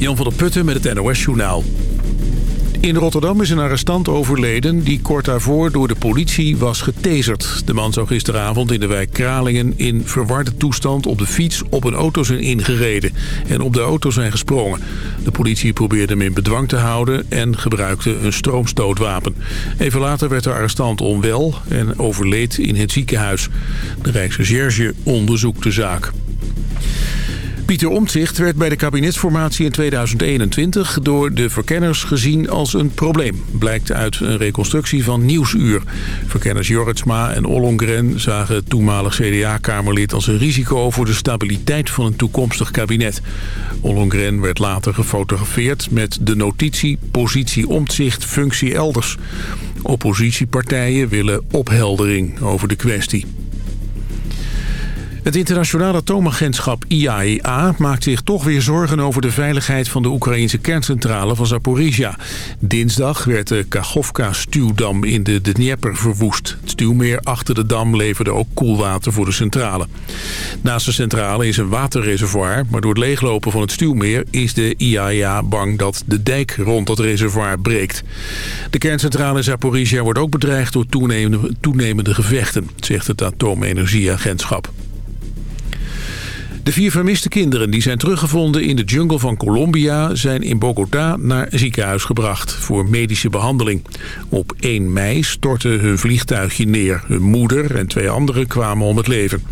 Jan van der Putten met het NOS-journaal. In Rotterdam is een arrestant overleden die kort daarvoor door de politie was getaserd. De man zou gisteravond in de wijk Kralingen in verwarde toestand op de fiets op een auto zijn ingereden en op de auto zijn gesprongen. De politie probeerde hem in bedwang te houden en gebruikte een stroomstootwapen. Even later werd de arrestant onwel en overleed in het ziekenhuis. De Rijksrecherche onderzoekt de zaak. Pieter Omtzigt werd bij de kabinetsformatie in 2021 door de verkenners gezien als een probleem. Blijkt uit een reconstructie van Nieuwsuur. Verkenners Jorritsma en Ollongren zagen toenmalig CDA-kamerlid als een risico voor de stabiliteit van een toekomstig kabinet. Ollongren werd later gefotografeerd met de notitie positie Omtzigt functie elders. Oppositiepartijen willen opheldering over de kwestie. Het internationale atoomagentschap IAEA maakt zich toch weer zorgen over de veiligheid van de Oekraïnse kerncentrale van Zaporizhia. Dinsdag werd de Kachovka-stuwdam in de Dnieper verwoest. Het stuwmeer achter de dam leverde ook koelwater voor de centrale. Naast de centrale is een waterreservoir, maar door het leeglopen van het stuwmeer is de IAEA bang dat de dijk rond dat reservoir breekt. De kerncentrale in Zaporizhia wordt ook bedreigd door toenemende, toenemende gevechten, zegt het atoomenergieagentschap. De vier vermiste kinderen die zijn teruggevonden in de jungle van Colombia... zijn in Bogota naar ziekenhuis gebracht voor medische behandeling. Op 1 mei stortte hun vliegtuigje neer. Hun moeder en twee anderen kwamen om het leven.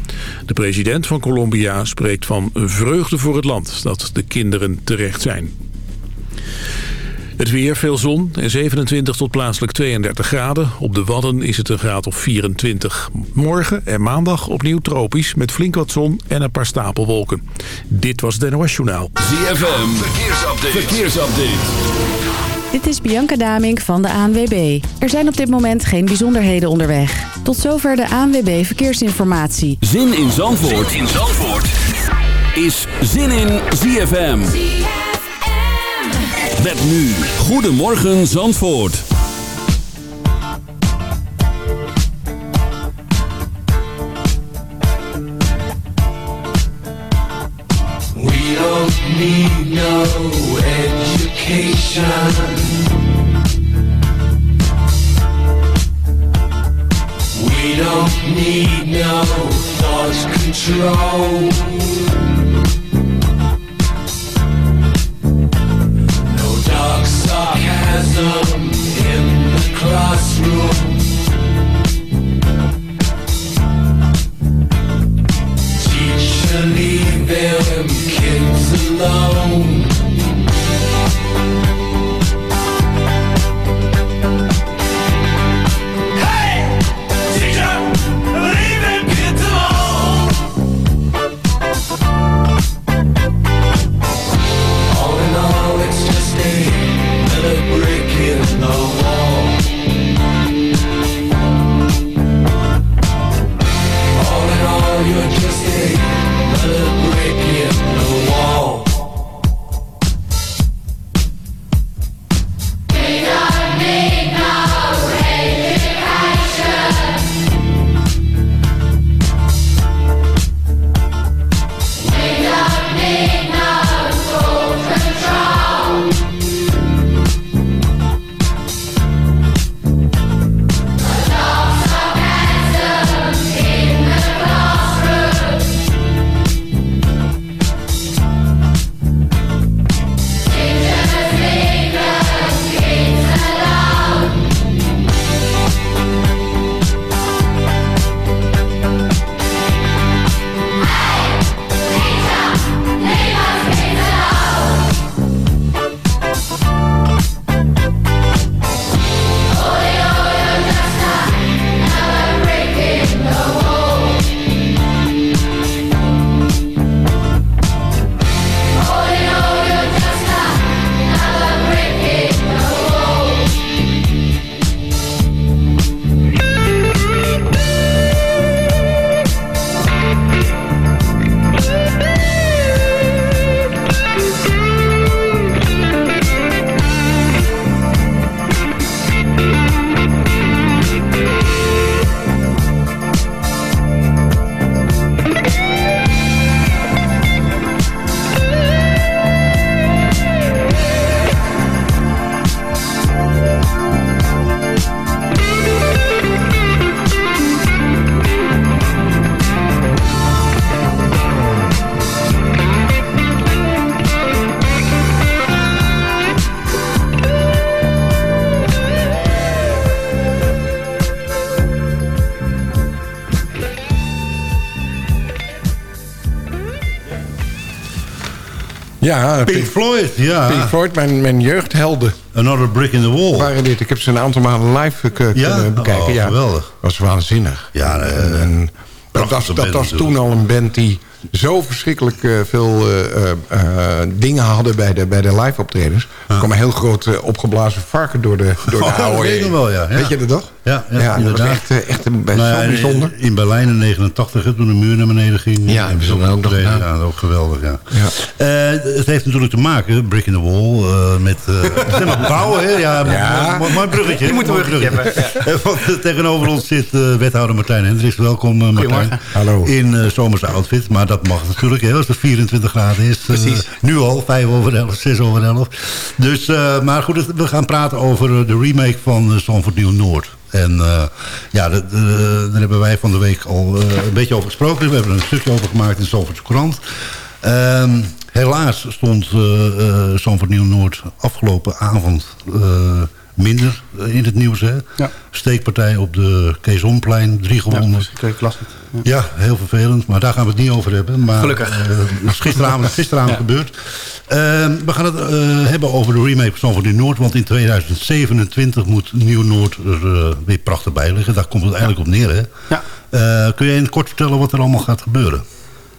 De president van Colombia spreekt van vreugde voor het land... dat de kinderen terecht zijn. Het weer, veel zon en 27 tot plaatselijk 32 graden. Op de Wadden is het een graad of 24. Morgen en maandag opnieuw tropisch met flink wat zon en een paar stapelwolken. Dit was het NOS Journaal. ZFM, verkeersupdate. verkeersupdate. Dit is Bianca Damink van de ANWB. Er zijn op dit moment geen bijzonderheden onderweg. Tot zover de ANWB Verkeersinformatie. Zin in Zandvoort, zin in Zandvoort. is Zin in ZFM. Met nu. Goedemorgen Zandvoort. We don't need no education. We don't need no thought control. In the classroom. Teacher, leave them kids alone. Ja, Pink Pink, Floyd, ja. Pink Floyd, mijn, mijn jeugdhelden Another Brick in the Wall. waren dit. Ik heb ze een aantal maanden live eh, k- Ja? kunnen bekijken. Oh, ja, geweldig. was waanzinnig. Ja, en, en dat was, dat was toen al een band die zo verschrikkelijk eh, veel eh, eh, dingen hadden bij de, bij de live optredens. Er kwam een heel groot opgeblazen varken door de, door de Oh, dat weet ik wel, ja. Ja. Weet je dat toch? Ja, ja, dat was echt, echt een, Nou ja, zo in- bijzonder. In Berlijn in 89, hè, toen de muur naar beneden ging. Ja, hebben ze ook nog. Ja, ook geweldig, ja. Ja. Het heeft natuurlijk te maken, Brick in the Wall, met... zeg maar bouwen, hè? Ja, Ja. Mooi, bruggetje. Je moet een bruggetje. Eh, Want tegenover ons zit wethouder Martijn Hendricks. Welkom, Martijn. Hallo. In zomerse outfit, maar dat mag natuurlijk, hè, als het 24 graden is. Eh, Precies. nu al, 5 over 11, 6 over 11. Dus, eh, maar goed, we gaan praten over eh, de remake van uh, Zandvoort Nieuw-Noord. En ja, de- de- daar hebben wij van de week al een beetje over gesproken. We hebben er een stukje over gemaakt in de Zandvoortse Courant. Ehm, helaas stond uh, uh, Zandvoort Nieuw-Noord afgelopen avond uh, minder in het nieuws. Hè? Ja. Steekpartij op de Keesonplein, drie gewonnen. Ja. Ja. ja, heel vervelend. Maar daar gaan we het niet over hebben. Maar, Gelukkig. Uh, gisteravond, gisteravond ja. gebeurd. Uh, we gaan het uh, hebben over de remake van Zandvoort Nieuw-Noord. Want in 2027 moet Nieuw-Noord er uh, weer prachtig bij liggen. Daar komt het eigenlijk op neer. Hè? Ja. Uh, kun je in het kort vertellen wat er allemaal gaat gebeuren?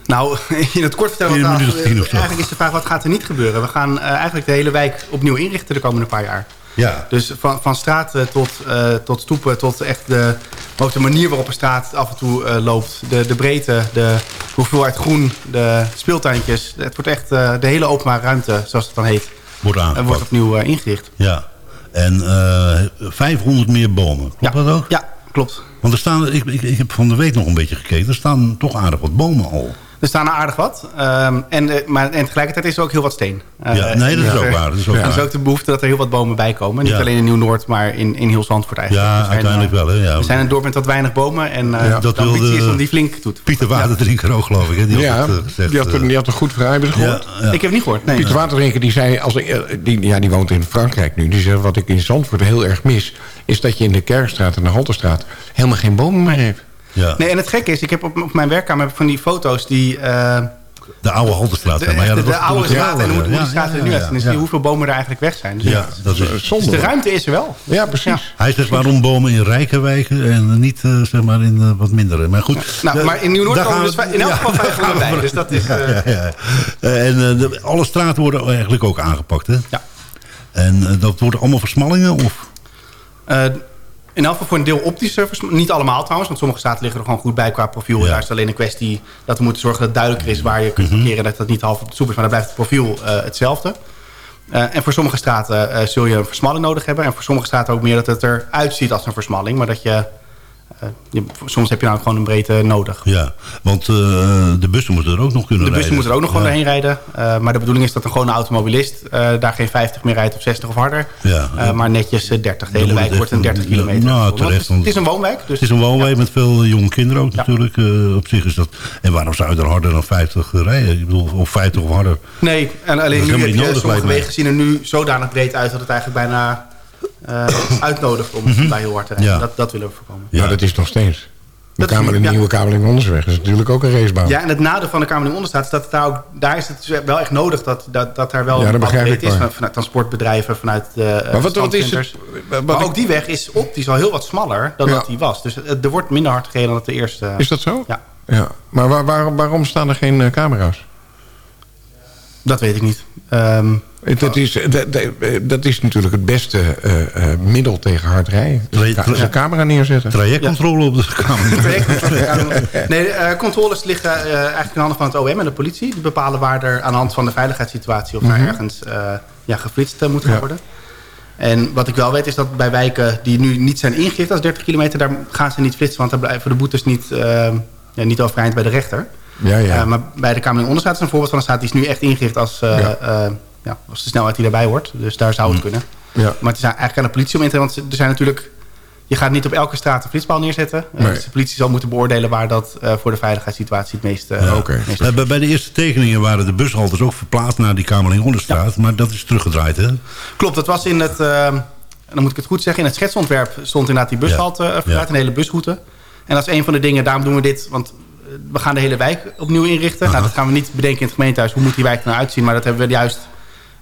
Nou, in het kort vertellen, wat eigenlijk is de vraag wat gaat er niet gebeuren. We gaan uh, eigenlijk de hele wijk opnieuw inrichten de komende paar jaar. Ja. Dus van, van straten tot, uh, tot stoepen, tot echt de, ook de manier waarop een straat af en toe uh, loopt. De, de breedte, de hoeveelheid groen, de speeltuintjes. Het wordt echt uh, de hele openbare ruimte, zoals het dan heet. Wordt aangepakt. wordt opnieuw ingericht. Ja. En 500 meer bomen, klopt ja. dat ook? Ja, klopt. Want er staan, ik, ik, ik heb van de week nog een beetje gekeken. Er staan toch aardig wat bomen al. Er staan er aardig wat. Um, en, maar, en tegelijkertijd is er ook heel wat steen. Uh, ja, nee, dat is ook er, waar. Dat is ook, ja. waar. is ook de behoefte dat er heel wat bomen bij komen. Niet ja. alleen in Nieuw-Noord, maar in, in heel Zandvoort eigenlijk. Ja, we zijn, uiteindelijk wel. Hè? Ja. We zijn een dorp met wat weinig bomen. En uh, ja, dat de ambitie wilde, is om die flink toe te Pieter Waterdrinker ook, geloof ik. Hè? Die ja, had het, gezegd, die, had een, die had een goed verhaal. Hebben ze gehoord? Ik heb het niet gehoord. Nee. Pieter Waterdrinker die zei, als ik, die, ja, die woont in Frankrijk nu. Die zei, wat ik in Zandvoort heel erg mis... is dat je in de Kerkstraat en de Halterstraat... helemaal geen bomen meer hebt. Ja. Nee, en het gekke is, ik heb op, op mijn werkkamer heb ik van die foto's die... Uh, de oude Halterstraat. De, maar ja, de, dat de oude straat en hoe, hoe die straat er nu uit. En dan zie je hoeveel bomen er eigenlijk weg zijn. Dus ja, dat is zonde. Dus de ruimte is er wel. Ja, precies. Hij zegt waarom bomen in rijke wijken en niet uh, zeg maar in uh, wat mindere. Maar goed. Nou, maar in Nieuw-Noord komen dus in elk geval 500 bij. Dus dat is... En de, alle straten worden eigenlijk ook aangepakt, hè? Ja. En dat worden allemaal versmallingen? Of? In elk geval voor een deel optische Niet allemaal trouwens, want sommige staten liggen er gewoon goed bij qua profiel. Ja. Daar is alleen een kwestie dat we moeten zorgen dat het duidelijker is waar je kunt parkeren. Mm -hmm. Dat dat niet half op de soep is, maar dan blijft het profiel uh, hetzelfde. Uh, en voor sommige straten uh, zul je een versmalling nodig hebben. En voor sommige straten ook meer dat het eruit ziet als een versmalling. Maar dat je... Je, soms heb je nou gewoon een breedte nodig. Ja, want uh, de bussen moeten er ook nog kunnen De bussen rijden. moeten er ook nog gewoon ja. doorheen rijden. Uh, maar de bedoeling is dat een gewone automobilist daar geen 50 meer rijdt of 60 of harder. Ja, maar netjes 30. De hele wijk wordt een 30 kilometer. Nou, terecht, het, is, een woonwijk. Dus, het is een woonwijk ja. met veel jonge kinderen ook natuurlijk. op zich is dat... En waarom zou je er harder dan 50 rijden? Ik bedoel, of 50 of harder. Nee, en alleen nu heb je sommige wegen zien er nu zodanig breed uit... dat het eigenlijk bijna uitnodigt om mm bij heel hard te rijden. Ja. Dat, dat willen we voorkomen. Ja, dat is nog steeds. De, kamer, de ja. nieuwe Kamerling Ondersweg is natuurlijk ook een racebaan. Ja, en het nadeel van de Kamerling Onderstaat is dat het daar ook... daar is het wel echt nodig dat, dat, dat daar wel ja, een breed is. Vanuit, vanuit transportbedrijven, vanuit de maar wat, wat is het, wat maar ook die weg is optisch al heel wat smaller dan ja. dat die was. Dus er wordt minder hard gereden dan het de eerste... Is dat zo? Ja. ja. Maar waar, waar, waarom staan er geen camera's? Dat weet ik niet. Um, dat, is, dat, dat, is natuurlijk het beste uh, uh, middel tegen hard rijden. Dus een ja. camera neerzetten. Trajectcontrole ja. op de camera. nee, uh, controles liggen eigenlijk in handen van het OM en de politie. Die bepalen waar er aan de hand van de veiligheidssituatie... of mm -hmm. er ergens ja, geflitst moet gaan worden. En wat ik wel weet is dat bij wijken die nu niet zijn ingericht als 30 kilometer... daar gaan ze niet flitsen, want daar blijven de boetes niet, ja, niet overeind bij de rechter. Ja, ja. Uh, maar bij de Kamer in Onderstaat is een voorbeeld van een staat... die is nu echt ingericht als, uh, ja. Ja, als de snelheid die daarbij hoort. Dus daar zou het mm. kunnen. Ja. Maar het is eigenlijk aan de politie om in te... want er zijn natuurlijk... je gaat niet op elke straat een flitspaal neerzetten. Nee. Dus de politie zal moeten beoordelen... waar dat voor de veiligheidssituatie het meest... Ja. Okay. meest bij de eerste tekeningen waren de bushaltes ook verplaatst... naar die Kamer in Onderstraat. Maar dat is teruggedraaid, hè? Klopt, dat was in het... ehm, dan moet ik het goed zeggen... in het schetsontwerp stond inderdaad die bushalte verplaatst. Een hele busroute. En dat is een van de dingen... daarom doen we dit... want we gaan de hele wijk opnieuw inrichten. Nou, dat gaan we niet bedenken in het gemeentehuis. Hoe moet die wijk er nou uitzien? Maar dat hebben we juist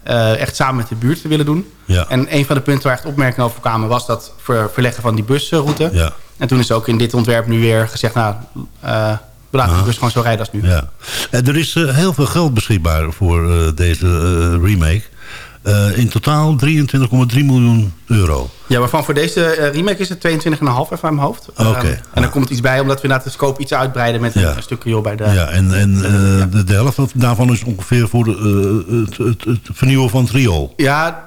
eh, echt samen met de buurt willen doen. Ja. En een van de punten waar echt opmerkingen over kwamen... was dat ver- verleggen van die busroute. Ja. En toen is ook in dit ontwerp nu weer gezegd... nou, eh, we laten de bus gewoon zo rijden als nu. Ja. En er is eh, heel veel geld beschikbaar voor eh, deze eh, remake. Eh, in totaal 23,3 miljoen euro. Ja, waarvan voor deze eh, remake is het 22,5 even uit mijn hoofd. Oké. Ehm, en Ja. dan komt iets bij, omdat we inderdaad de scope iets uitbreiden... met Ja. een, een stuk riool bij de... Ja, en, en eh, de, de helft daarvan is ongeveer voor de, het, het, het vernieuwen van het riool. Ja,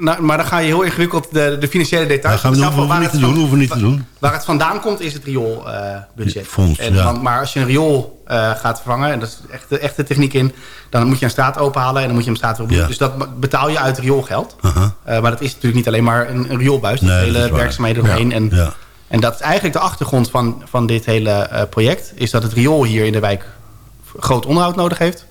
nou, maar dan ga je heel ingewikkeld de, de financiële details. Gaan we, hoeven niet te waar doen. Hoeven niet te doen. Waar het vandaan komt is het rioolbudget. Fonds, en, ja. want- Maar als je een riool eh, gaat vervangen, en dat is echt de echte techniek in... dan moet je een straat openhalen en dan moet je hem straat weer opnieuw. Ja. Dus dat betaal je uit rioolgeld. Eh, maar dat is natuurlijk niet alleen maar een, een rioolbuis. Nee, dat hele is werkzaamheden doorheen. En, en dat is eigenlijk de achtergrond van, van dit hele eh, project. Is dat het riool hier in de wijk groot onderhoud nodig heeft.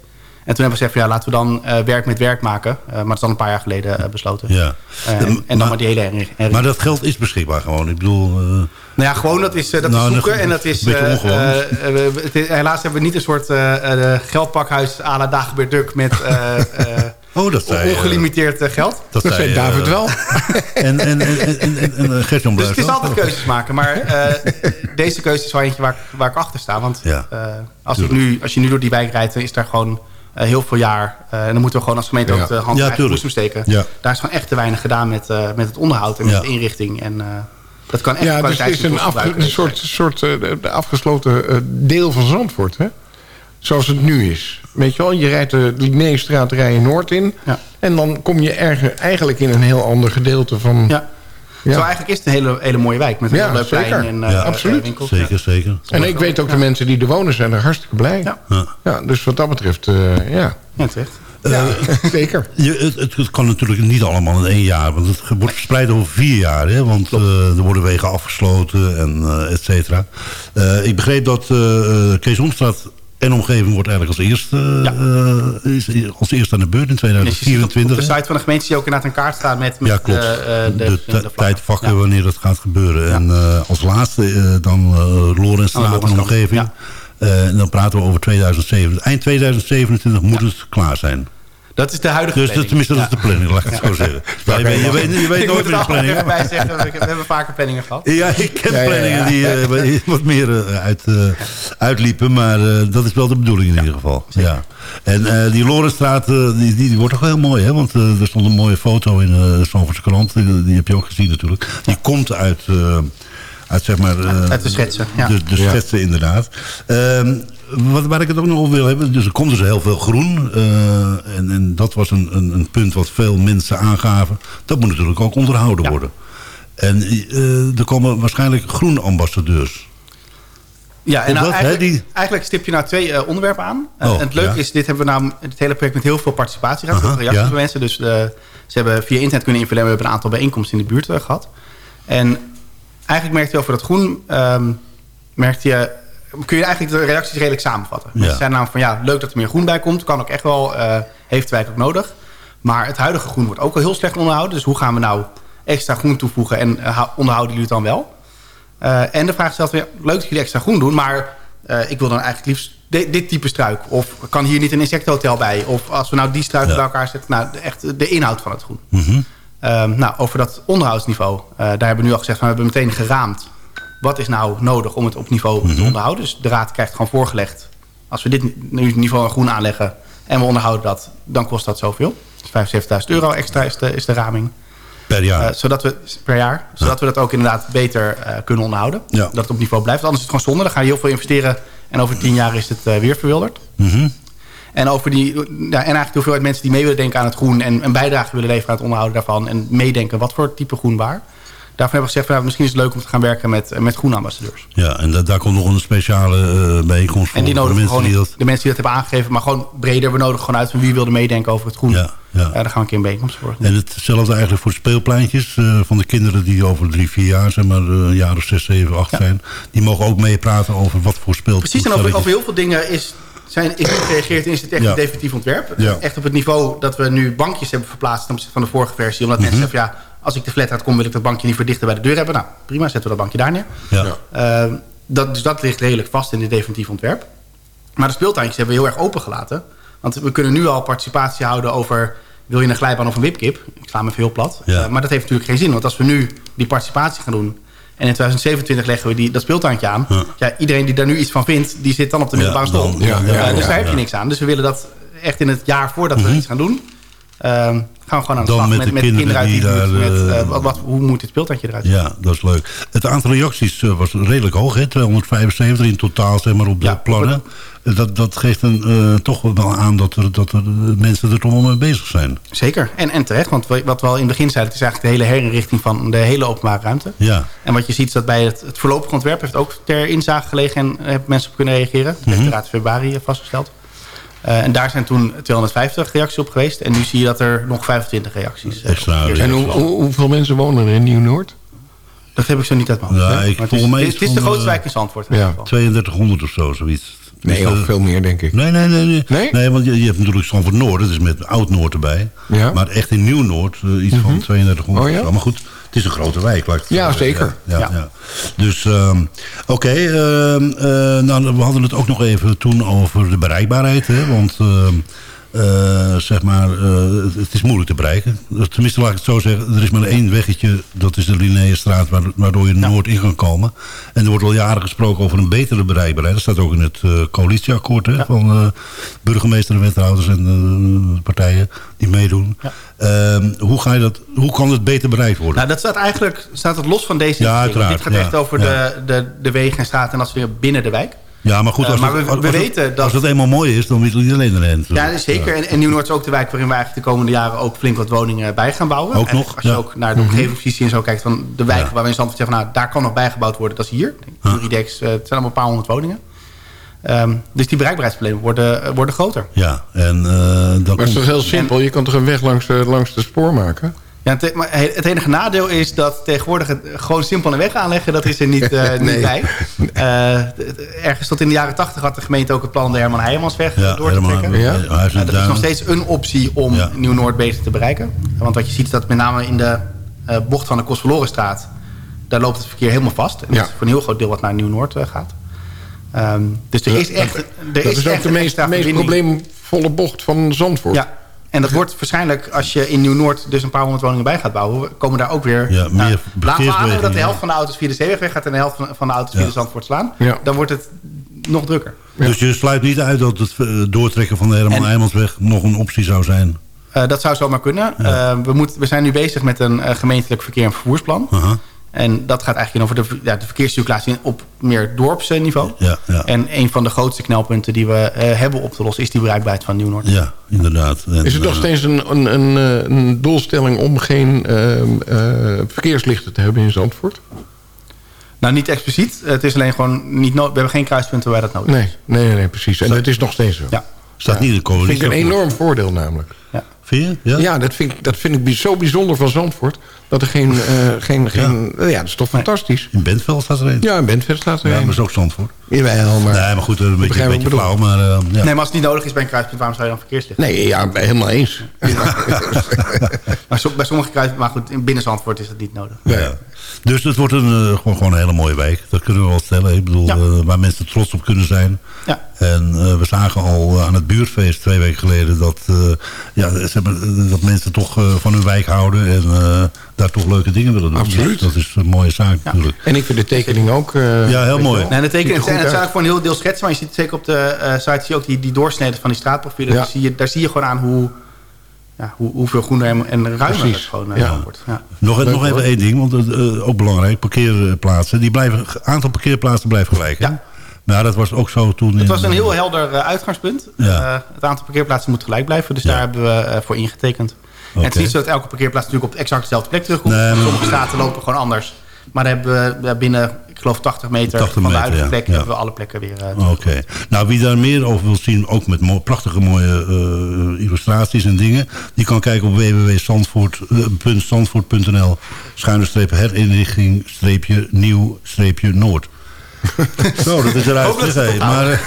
En toen hebben we gezegd, van, ja, laten we dan eh, werk met werk maken. Eh, maar dat is dan een paar jaar geleden eh, besloten. Ja. En, dan maar- maar die hele herinnering. Maar dat geld is beschikbaar gewoon. Ik bedoel... eh, Nou ja, gewoon dat is, dat Nou, is zoeken. dat- En dat is, eh, eh, eh, het helaas hebben we niet een soort eh, eh, geldpakhuis à la Dagobert Duck met eh, eh, oh, dat zei... ongelimiteerd geld. dat Dat zei David wel. En, en, en, en, en, en Gert-Jan Dus het is altijd keuzes maken. Maar eh, deze keuze is wel eentje waar, ik- waar ik achter sta. Want Ja, eh, als, ik nu, als je nu door die wijk rijdt, dan is daar gewoon heel veel jaar. eh, en dan moeten we gewoon als gemeente Ja. ook de hand Ja, in boezem steken. Ja. Daar is gewoon echt te weinig gedaan met, eh, met het onderhoud en Ja. met de inrichting. En eh, dat kan echt Ja, dus het is een, een soort, soort eh, de afgesloten eh, deel van Zandvoort, hè? Zoals het nu is. Weet je wel, je rijdt de Linnéestraat rij je Noord in... Ja. en dan kom je erger, eigenlijk in een heel ander gedeelte van... Ja. Ja. Zo eigenlijk is het een hele, hele mooie wijk. Met een Ja, heel leuk plein en eh, Ja, eh, absoluut. winkels. Zeker, zeker. En ik weet ook de mensen die er wonen zijn er hartstikke blij. Ja. Ja. Ja, dus wat dat betreft, eh, ja. Ja, terecht. ja zeker. Je, het, het, kan natuurlijk niet allemaal in één jaar. Want het wordt verspreid over vier jaar. Hè? Want eh, er worden wegen afgesloten en eh, et cetera. Eh, ik begreep dat eh eh, Kees Omstraat en omgeving wordt eigenlijk als eerste, Ja. eh, als eerste aan de beurt in Dus je ziet op- 2024. Op de site van de gemeente zie je ook inderdaad een kaart staan met, met ja, klopt. eh, eh, de, de, tijdvakken Ja. wanneer dat gaat gebeuren. En als laatste dan Lorenstraat en Lorenstraat, omgeving. en dan praten we over 2027. Eind 2027 moet het klaar zijn. Dat is de huidige Dus dat, planning. tenminste, dat is de planning, laat ik het zo zeggen. Ja, je, weet, je, weet, je weet nooit meer er de planning. bij zeggen, we we hebben vaker planningen gehad. Ja, ik ken Ja, ja, planningen die eh, wat meer eh, uit, eh, uitliepen, maar eh, dat is wel de bedoeling in ieder geval. Ja. En eh, die Lorenstraat, eh, die, die, die wordt toch wel heel mooi, hè? Want er stond een mooie foto in eh, de Zandvoortse krant, die, die heb je ook gezien natuurlijk. Die komt uit, eh, uit zeg maar... eh, Uit de schetsen, ja. De, de schetsen, inderdaad. Ehm, wat, waar ik het ook nog over wil hebben, dus er komt dus heel veel groen. eh, en, en dat was een, een, een punt wat veel mensen aangaven. Dat moet natuurlijk ook onderhouden Ja. worden. En eh, er komen waarschijnlijk groenambassadeurs. Ja, en nou, eigenlijk, die- eigenlijk stip je nou twee eh, onderwerpen aan. Oh, en het leuke ja. is, dit hebben we nou het hele project met heel veel participatie gehad. Aha, veel reacties ja. van mensen. Dus ze hebben via internet kunnen invullen. en We hebben een aantal bijeenkomsten in de buurt eh, gehad. En eigenlijk merkte je over dat groen... ehm, merkte je, kun je eigenlijk de reacties redelijk samenvatten. Mensen zijn namelijk van ja, leuk dat er meer groen bij komt. Kan ook echt wel, eh, heeft de wijk ook nodig. Maar het huidige groen wordt ook al heel slecht onderhouden. Dus hoe gaan we nou extra groen toevoegen en eh, hou- onderhouden jullie het dan wel? Eh, en de vraag stelt weer, leuk dat jullie extra groen doen, maar ik wil dan eigenlijk liefst di- dit type struik. Of kan hier niet een insectenhotel bij? Of als we nou die struiken Ja. bij elkaar zetten, nou, echt de inhoud van het groen. Mhm. Ehm, nou, over dat onderhoudsniveau, daar hebben we nu al gezegd, van, we hebben meteen geraamd. Wat is nou nodig om het op niveau Mhm. te onderhouden? Dus de raad krijgt gewoon voorgelegd. Als we dit nu niveau aan groen aanleggen en we onderhouden dat, dan kost dat zoveel. Dus 75.000 euro extra is de, is de raming. Per jaar. Eh, zodat we, per jaar. Zodat we dat ook inderdaad beter eh, kunnen onderhouden. Ja. Dat het op niveau blijft. Anders is het gewoon zonde. Dan ga je heel veel investeren. En over tien jaar is het eh, weer verwilderd. Mhm. En, over die, ja, en eigenlijk de hoeveelheid mensen die mee willen denken aan het groen... en een bijdrage willen leveren aan het onderhouden daarvan... en meedenken wat voor type groen waar. Daarvan hebben we gezegd, van, nou, misschien is het leuk om te gaan werken met, eh, met groenambassadeurs. Ja, en da- daar komt nog een speciale eh, bijeenkomst voor. En die nodigen we mensen die dat... de mensen die dat hebben aangegeven... maar gewoon breder, we nodigen gewoon uit van wie wilde meedenken over het groen. Ja, ja. Daar gaan we een keer een bijeenkomst voor. En hetzelfde eigenlijk voor de speelpleintjes eh, van de kinderen die over drie, vier jaar, zeg maar, een jaar of zes, zeven, acht Ja. zijn. Die mogen ook meepraten over wat voor speel. Precies, en over, over heel veel dingen is, zijn, is gereageerd en is het echt Ja. een definitief ontwerp. Ja. Echt op het niveau dat we nu bankjes hebben verplaatst ten opzichte van de vorige versie. Omdat Mhm. mensen zeggen, ja, als ik de flat uitkom wil ik dat bankje liever dichter bij de deur hebben. Nou, prima, zetten we dat bankje daar neer. Ja. Ehm, dat, dus dat ligt redelijk vast in het definitief ontwerp. Maar de speeltuintjes hebben we heel erg open gelaten. Want we kunnen nu al participatie houden over... wil je een glijbaan of een wipkip? Ik sla me even heel plat. Ja. Eh, maar dat heeft natuurlijk geen zin. Want als we nu die participatie gaan doen... en in 2027 leggen we die, dat speeltuintje aan... Ja. Ja. iedereen die daar nu iets van vindt... die zit dan op de middelbare school. dan- ja, ja, Eh, dus ja, daar heb je ja. niks aan. Dus we willen dat echt in het jaar voordat we iets gaan doen... ehm, gaan we gewoon aan de Dan slag met met, de met, kinderen uit die buurt. daar, Met, eh, eh, wat, wat, hoe moet dit speeltuintje eruit zien? Ja, dat is leuk. Het aantal reacties eh, was redelijk hoog, hè? 275 in totaal zeg maar, op de Ja, plannen. Dat, dat geeft een, toch wel aan dat er, dat er mensen er toch wel mee bezig zijn. Zeker, en, en terecht. Want wat we al in het begin zeiden... het is eigenlijk de hele herinrichting van de hele openbare ruimte. Ja, En wat je ziet is dat bij het, het voorlopig ontwerp... heeft ook ter inzage gelegen en hebben mensen op kunnen reageren. Dat heeft de Raad in februari vastgesteld. Eh, en daar zijn toen 250 reacties op geweest. En nu zie je dat er nog 25 reacties eh, En zijn. hoe, hoe- hoeveel mensen wonen er in Nieuw-Noord? Dat heb ik zo niet uit mijn hoofd. Ja, ik- Maar het, volgens is, mij het, is is de grootste eh, wijk in Zandvoort. In ja. ieder geval. 3200 of zo, zoiets. Nee, Dus, ook eh, veel meer, denk ik. Nee, nee, nee. Nee, Nee? want je, je hebt natuurlijk Zandvoort Noord, dat is met Oud-Noord erbij. Ja. Mhm. Maar echt in Nieuw-Noord, eh, iets van 3200 Oh, ja? of zo. Maar goed, het is een grote wijk, laat Ja, zeker. Ja, ja. Dus, ehm, oké. ehm, eh, nou, we hadden het ook nog even toen over de bereikbaarheid. Hè, want, ehm, eh, zeg maar, eh, het, is moeilijk te bereiken. Tenminste, laat ik het zo zeggen. Er is maar één weggetje, dat is de Linnaeusstraat, waar- waardoor je Noord in kan komen. En er wordt al jaren gesproken over een betere bereikbaarheid. Dat staat ook in het eh, coalitieakkoord hè, van burgemeester en wethouders en partijen die meedoen. Ehm, hoe, ga je dat, hoe kan het beter bereikt worden? Nou, dat staat eigenlijk staat het los van deze Ja, uiteraard, Dit gaat ja, echt over de, de, de wegen en straten en dat soort dingen binnen de wijk. Ja, maar goed, Eh, als, maar het, we- als, we als het- weten dat- als het eenmaal mooi is, dan wil iedereen erin. Ja, dat is zeker. En, en Nieuw-Noord is ook de wijk waarin we eigenlijk de komende jaren ook flink wat woningen bij gaan bouwen. Ook En nog, Als je ook naar de omgevingsvisie en zo kijkt van de wijken Ja. waar we in Zandvoort zeggen nou, daar kan nog bijgebouwd worden, dat is hier. Juridex, eh, het zijn allemaal een paar honderd woningen. Ehm, dus die bereikbaarheidsproblemen worden, eh, worden groter. Ja, en eh, dan Maar het is toch heel simpel? Je kan toch een weg langs, de- langs de spoor maken? Ja, het, maar het enige nadeel is dat tegenwoordig het gewoon simpel een weg aanleggen, dat is er niet, eh, niet Nee. bij. Eh, ergens tot in de jaren tachtig had de gemeente ook het plan om de Herman Heijemansweg eh, Ja, door te helemaal. trekken. Ja. Uh, dat is nog steeds een optie om Ja. Nieuw-Noord beter te bereiken. Want wat je ziet is dat met name in de eh, bocht van de Kostverlorenstraat... daar loopt het verkeer helemaal vast. En dat Ja. is voor een heel groot deel wat naar Nieuw-Noord gaat. Ehm, dus er is echt, er dat is is ook echt de meest, meest probleemvolle bocht van Zandvoort. Ja, en dat wordt waarschijnlijk als je in Nieuw-Noord... dus een paar honderd woningen bij gaat bouwen... komen daar ook weer... Ja, meer nou, laten dat de helft van de auto's via de zeeweg weg gaat... en de helft van, van de auto's via de Zandvoort slaan. Ja. Dan wordt het nog drukker. Dus je sluit niet uit dat het eh, doortrekken van de Herman En- Heijmansweg nog een optie zou zijn? Eh, dat zou zomaar kunnen. Eh, we, moeten, we zijn nu bezig met een gemeentelijk verkeer- en vervoersplan. Aha. En dat gaat eigenlijk over de, ja, de verkeerscirculatie op meer dorpsniveau. Ja, ja. En een van de grootste knelpunten die we eh, hebben op te lossen... is die bereikbaarheid van Nieuw-Noord. Ja, inderdaad. En, Is het nog eh, steeds een, een, een, eh, een doelstelling om geen ehm, eh, verkeerslichten te hebben in Zandvoort? Nou, niet expliciet. Het is alleen gewoon niet nodig. We hebben geen kruispunten waar dat nodig is. Nee, nee, nee, precies. En dat is nog steeds zo. Ja. staat niet in de Dat vind ik coalitie. een enorm voordeel namelijk. ja. Vind je? Ja? Ja, dat vind ik, dat vind ik bij- zo bijzonder van Zandvoort. Dat er geen... eh, geen, geen ja. dat is toch fantastisch. In Bentveld staat er een. Ja, in Bentveld staat er Ja, een. maar is ook Zandvoort. Jawel, maar... nee, maar goed, een beetje, een beetje flauw. Maar, eh, ja. Nee, maar als het niet nodig is bij een kruispunt... waarom zou je dan verkeerslicht? Nee, ja, helemaal eens. Maar bij sommige kruispunten... Maar goed, in binnen Zandvoort is dat niet nodig. Ja. Dus het wordt een, eh, gewoon, gewoon een hele mooie wijk. Dat kunnen we wel stellen. Ik bedoel, Ja. eh, waar mensen trots op kunnen zijn. Ja. En eh, we zagen al aan het buurtfeest twee weken geleden... dat, eh, ja, ze hebben, dat mensen toch eh, van hun wijk houden... en eh, daar toch leuke dingen willen doen. Absoluut. Dus dat is een mooie zaak natuurlijk. En ik vind de tekening ook... eh, Ja, heel mooi. Nee, er tekenen, het zijn, het zijn voor een heel deel schetsen. Maar je ziet zeker op de eh, site zie je ook die, die doorsneden van die straatprofielen. Ja. Dus zie je, daar zie je gewoon aan hoe, ja, hoe, hoeveel groener en, en ruimer Precies. het gewoon eh, Ja. wordt. Ja. Nog, Leuk, nog even één ding, want uh, ook belangrijk. Parkeerplaatsen. Die blijven, aantal parkeerplaatsen blijft gelijk. hè? Ja. Nou, dat was ook zo toen... Het in- was een heel helder eh, uitgangspunt. Ja. Eh, het aantal parkeerplaatsen moet gelijk blijven. Dus Ja. daar hebben we eh, voor ingetekend. En het is niet zo dat elke parkeerplaats natuurlijk op exact dezelfde plek terugkomt. Nee, maar- Sommige straten lopen gewoon anders. Maar dan hebben we eh, binnen, geloof 80 meter 80 van de huidige plek... Ja. hebben we alle plekken weer... eh, Oké. Nou, wie daar meer over wil zien, ook met mo- prachtige mooie eh, illustraties en dingen... die kan kijken op www.zandvoort.nl schuine streep herinrichting streepje nieuw streepje noord. Zo, dat is eruit. Hé. Maar, eh,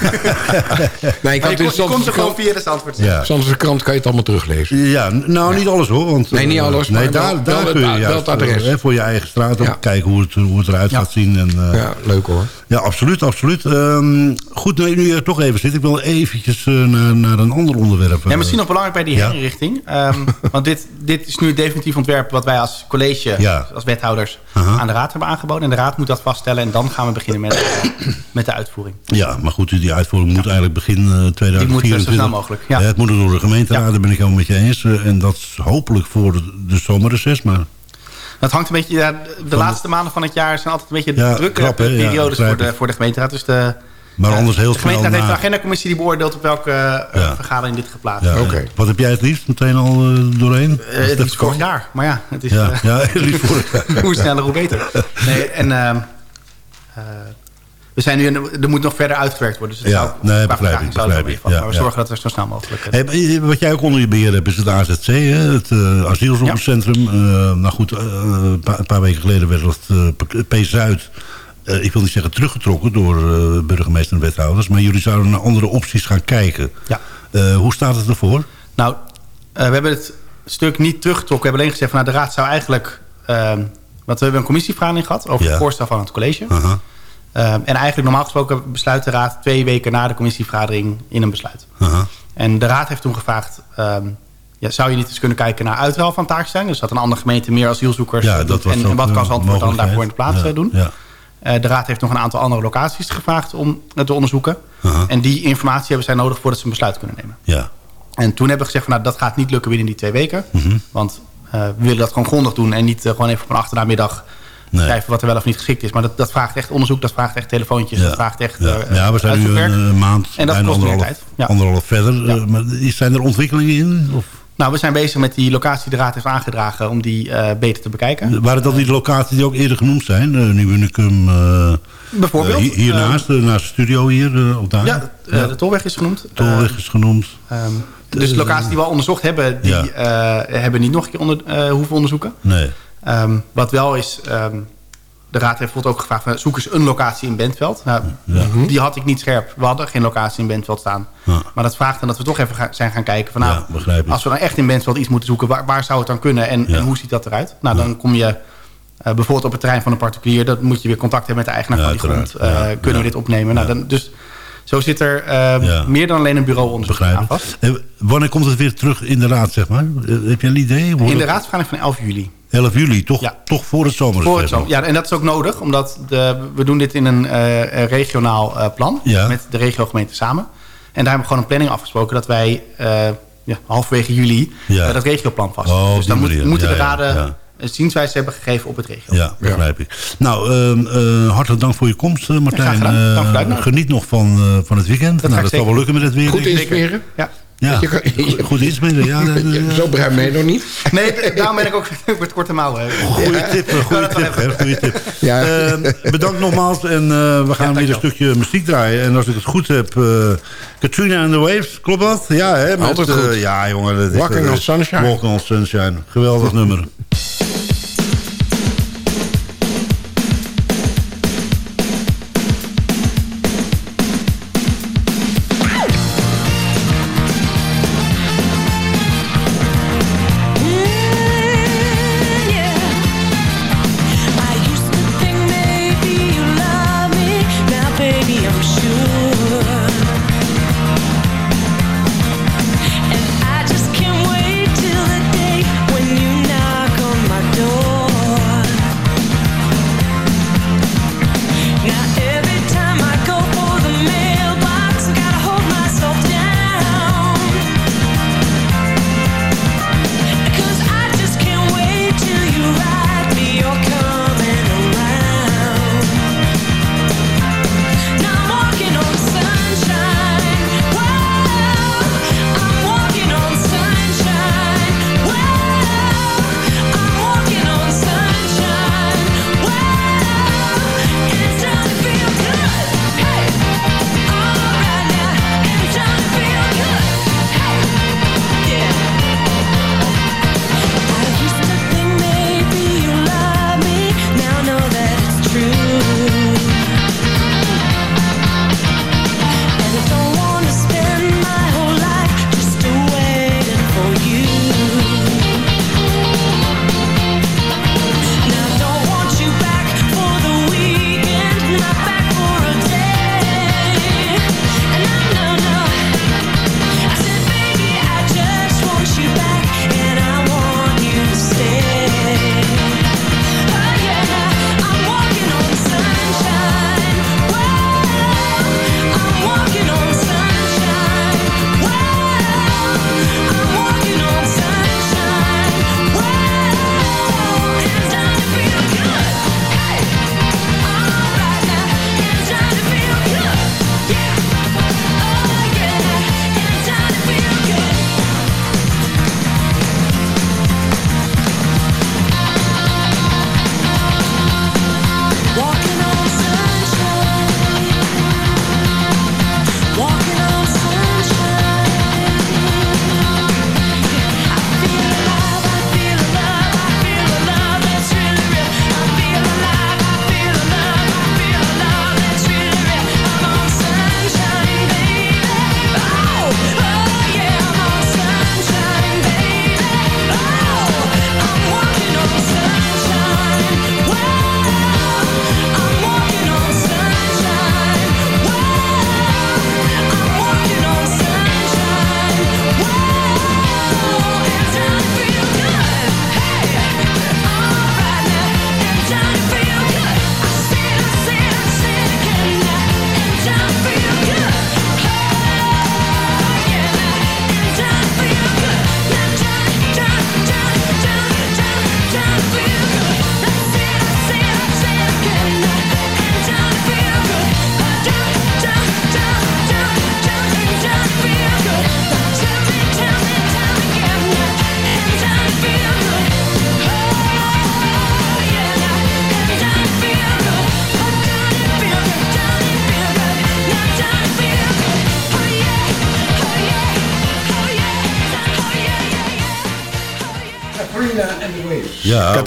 Nee, ik Maar had je, in komt- je komt er gewoon via de Zandvoort. ja. Zandvoortse krant kan je het allemaal teruglezen. Ja, nou niet alles hoor. Want, Nee, niet eh, alles, Nee, maar daar, wel- daar kun je juist, adres. eh, hè, voor je eigen straat ook Ja. kijken hoe het, hoe het eruit Ja. gaat zien. En, eh, ja. Ja, leuk hoor. absoluut, absoluut. Ehm, goed, nu, nu je er toch even zit, ik wil eventjes eh, naar, naar een ander onderwerp. Ja, misschien nog belangrijk bij die Ja. herinrichting. Ehm, want dit, dit is nu het definitief ontwerp wat wij als college, Ja. als wethouders, aan de raad hebben aangeboden. En de raad moet dat vaststellen en dan gaan we beginnen met, met de uitvoering. Ja, maar goed, die uitvoering moet eigenlijk begin eh, 2024. Die moet zo snel mogelijk, ja. Het moet door de gemeenteraad, Ja. daar ben ik helemaal met je eens. Eh, en dat is hopelijk voor de, de zomerreces, maar... Dat hangt een beetje, ja, de, laatste maanden van het jaar zijn altijd een beetje Ja, drukke krap, hè? Ja, periodes voor, de, voor de gemeenteraad. Dus de, Maar ja, anders heel de gemeenteraad snel heeft na- de agendacommissie die beoordeelt op welke eh, Ja. vergadering dit geplaatst Ja, wordt. Oké. Wat heb jij het liefst meteen al doorheen? Eh, het is vorig jaar, maar ja, het is, Ja, ja, liefst vorig jaar. hoe sneller hoe beter. Nee, en ehm, eh, we zijn nu, er moet nog verder uitgewerkt worden. Dus Ja, zou- nee, begrijp ik, ik. Ja, maar we ja. zorgen dat we zo snel mogelijk... eh, Hey, wat jij ook onder je beheer hebt is het AZC, hè? het eh, asielzorgcentrum. Eh, nou goed, een paar, weken geleden werd dat P-Zuid... ik wil niet zeggen teruggetrokken door burgemeester en wethouders... maar jullie zouden naar andere opties gaan kijken. Ja. Hoe staat het ervoor? Nou, we hebben het stuk niet teruggetrokken. We hebben alleen gezegd van nou, de raad zou eigenlijk... ehm, want we hebben een commissievergadering gehad over het voorstel van het college. Ehm, en eigenlijk normaal gesproken besluit de raad twee weken na de commissievergadering in een besluit. En de raad heeft toen gevraagd... ehm, ja, zou je niet eens kunnen kijken naar uitruil van taakstelling? Dus dat een andere gemeente meer asielzoekers... Ja, dat was en, en wat kan Zandvoort dan daarvoor in de plaats Ja, eh, doen? Ja. Eh, de raad heeft nog een aantal andere locaties gevraagd om het te onderzoeken. En die informatie hebben zij nodig voordat ze een besluit kunnen nemen. Ja. En toen hebben we gezegd van nou, dat gaat niet lukken binnen die twee weken. Mhm. Want eh, we willen dat gewoon grondig doen en niet gewoon even op een achtermiddag Nee. wat er wel of niet geschikt is. Maar dat, dat vraagt echt onderzoek, dat vraagt echt telefoontjes, Ja. dat vraagt echt ja. eh, ja, we zijn nu een, eh, maand, En dat bijna kost meer anderhalf, tijd. Ja. anderhalf verder. Ja. Eh, maar zijn er ontwikkelingen in? Of? Nou, we zijn bezig met die locatie die de raad heeft aangedragen om die beter te bekijken. Waren dat die locaties die ook eerder genoemd zijn? Uh, Nieuw Unicum, Bijvoorbeeld. hier- hiernaast, naast de studio hier, of daar. Ja, eh, de Tolweg is genoemd. Tolweg is genoemd. Eh, ehm, dus de locaties die we al onderzocht hebben, die Ja. hebben niet nog een keer onder, hoeven onderzoeken. Nee. Ehm, wat wel is, ehm, de raad heeft bijvoorbeeld ook gevraagd... van, zoek eens een locatie in Bentveld. Nou, Die had ik niet scherp. We hadden geen locatie in Bentveld staan. Ja. Maar dat vraagt dan dat we toch even ga- zijn gaan kijken... van nou, Ja, begrijp ik. als we dan echt in Bentveld iets moeten zoeken... waar, waar zou het dan kunnen en, hoe ziet dat eruit? Nou, dan kom je eh, bijvoorbeeld op het terrein van een particulier... dan moet je weer contact hebben met de eigenaar van die grond. Eh. Kunnen we dit opnemen? Nou, dan, dus zo zit er eh, Ja. meer dan alleen een bureauonderzoek aan vast. wanneer komt het weer terug in de raad, zeg maar? Eh, heb je een idee? In de raadsvergadering van 11 juli. 11 juli, toch, Ja. toch voor het zomer. Voor het zo. Ja, en dat is ook nodig, omdat de, we doen dit in een eh, regionaal eh, plan Ja. met de regiogemeente samen. En daar hebben we gewoon een planning afgesproken dat wij eh, ja, halverwege juli Ja. dat regioplan vast. Oh, dus dan moet- moeten Ja, de raden ja. een zienswijze hebben gegeven op het regio. Ja, begrijp ik. Nou, ehm, eh, hartelijk dank voor je komst, Martijn. graag gedaan. Dank geniet nog van, eh, van het weekend. ga nou, dat zal wel lukken met het weer. Goed denk ik. inspireren? Ja. Ja, Je kan- goed- goed inspelen. Ja, Ja, Zo begrijp ik nog niet. Nee, daarom ben ik ook met korte mouwen. Goeie tip, eh, wel tip, hè, goeie tip. Ja. Eh, bedankt nogmaals en eh, we gaan weer een stukje muziek draaien. En als ik het goed heb, eh, Katrina and the Waves, klopt dat? Ja, hè? Met, Altijd eh, goed. ja, jongen. Dat is, Walking eh, on Sunshine. Walking on Sunshine. Geweldig nummer.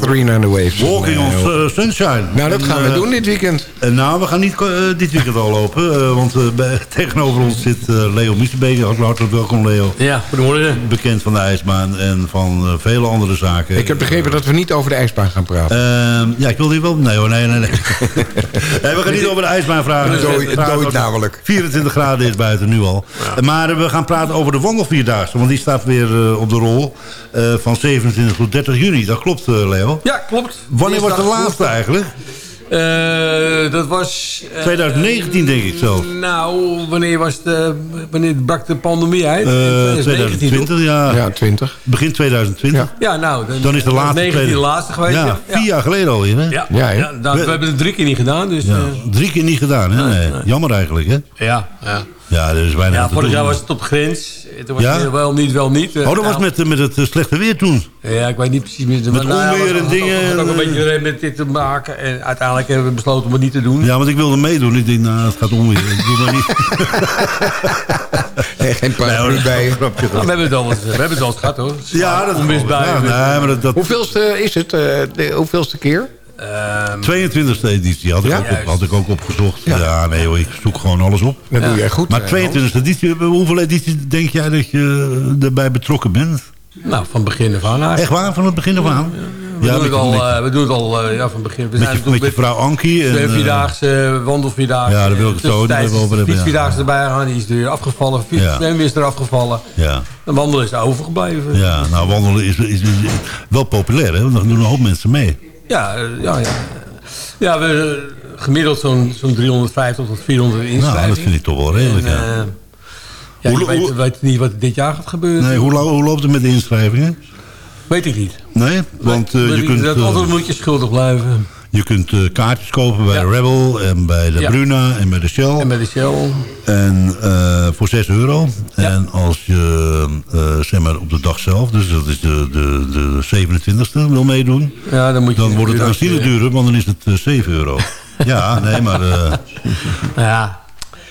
Ja, Catharina and the Waves. Walking on Nee, eh, Sunshine. Nou, dat En, gaan we eh, doen dit weekend. eh, nou, we gaan niet eh, dit weekend al lopen. want eh, bij- tegenover ons zit eh, Leo Miesterbeek. Hartelijk welkom, Leo. Ja, goedemorgen. Bekend van de ijsbaan en van eh, vele andere zaken. Ik heb begrepen dat we niet over de ijsbaan gaan praten. Ehm, ja, ik wil hier wel... Nee hoor, nee, nee, nee. nee we gaan niet over de ijsbaan vragen. Het over- namelijk. 24 graden is buiten nu al. Maar we gaan praten over de wandelvierdaagse. Want die staat weer eh, op de rol eh, van 27 tot 30 juni. Dat klopt, eh, Leo. Ja, klopt. Wanneer was de laatste eigenlijk? Eh, dat was... eh, 2019 denk ik zelf. Nou, wanneer, was de, wanneer brak de pandemie uit? Eh, 2019, 2020, ja. Ja, 20. Begin 2020. Ja, nou, Dan is de laatste 19 de laatste geweest. Ja, vier jaar geleden alweer. Hè? Ja, Ja, ja, nou, we hebben het drie keer niet gedaan. Dus, Ja, eh, Drie keer niet gedaan, hè? Nee. Jammer eigenlijk, hè? ja, ja. Ja, er is bijna ja vorig jaar was het op grens. Toen was Ja? het wel niet, wel niet. Oh, dat was Nou, met, eh, met het eh, slechte weer toen. Ja, ik weet niet precies meer. Met maar, nou, onweer en dingen, had ook een eh, beetje met dit te maken. En uiteindelijk hebben we besloten om het niet te doen. Ja, want ik wilde meedoen. Ik denk, nou, het gaat onweer. Ik doe maar niet. Nee, geen paraplu bij Nou, we, hebben het al we hebben het al gehad hoor. Ja, dat Onweersbuien. Ja, nee, maar dat, dat Hoeveelste is het? eh, de, hoeveelste keer? Ehm, 22e editie had ik, Ja? ook op, had ik ook opgezocht. Ja, nee hoor, ik zoek gewoon alles op. Dat doe jij goed. Maar eh, 22e editie, hoeveel edities denk jij dat je erbij betrokken bent? nou, van begin af aan eigenlijk. Echt waar, van het begin af aan? We, doen met, het al, eh, we doen het al eh, ja, van begin. We met, je, met je vrouw Ankie. En, Twee eh, vierdaagse, wandelvierdaagse. Ja, daar wil ik het zo over hebben, ja. Fietsvierdaagse erbij gaan, die is er weer afgevallen. Fiets, Ja. is er afgevallen. ja, De wandelen is overgebleven. ja, nou wandelen is, is, is wel populair, hè? Want dan doen een hoop mensen mee. Ja, eh, ja, ja. Ja, we eh, gemiddeld zo'n zo'n 350 tot 400 inschrijvingen. Nou, dat vind ik toch wel redelijk, En, ja. eh, ja, Hoe- ik weet, hoe- weet niet wat dit jaar gaat gebeuren. Nee, hoe, hoe loopt het met de inschrijvingen? Weet ik niet. Nee, want eh, je kunt... dat eh, altijd moet je schuldig blijven. Je kunt eh, kaartjes kopen bij Ja. de Rebel en bij de Ja. Bruna en bij de Shell. En En, bij de Shell. eh, voor 6 euro. Ja. En als je eh, zeg maar op de dag zelf, dus dat is de, de, de 27e, wil meedoen... Ja, dan moet je... dan wordt het aanzienlijk duurder, want dan is het eh, 7 euro. ja, nee, maar... Ja,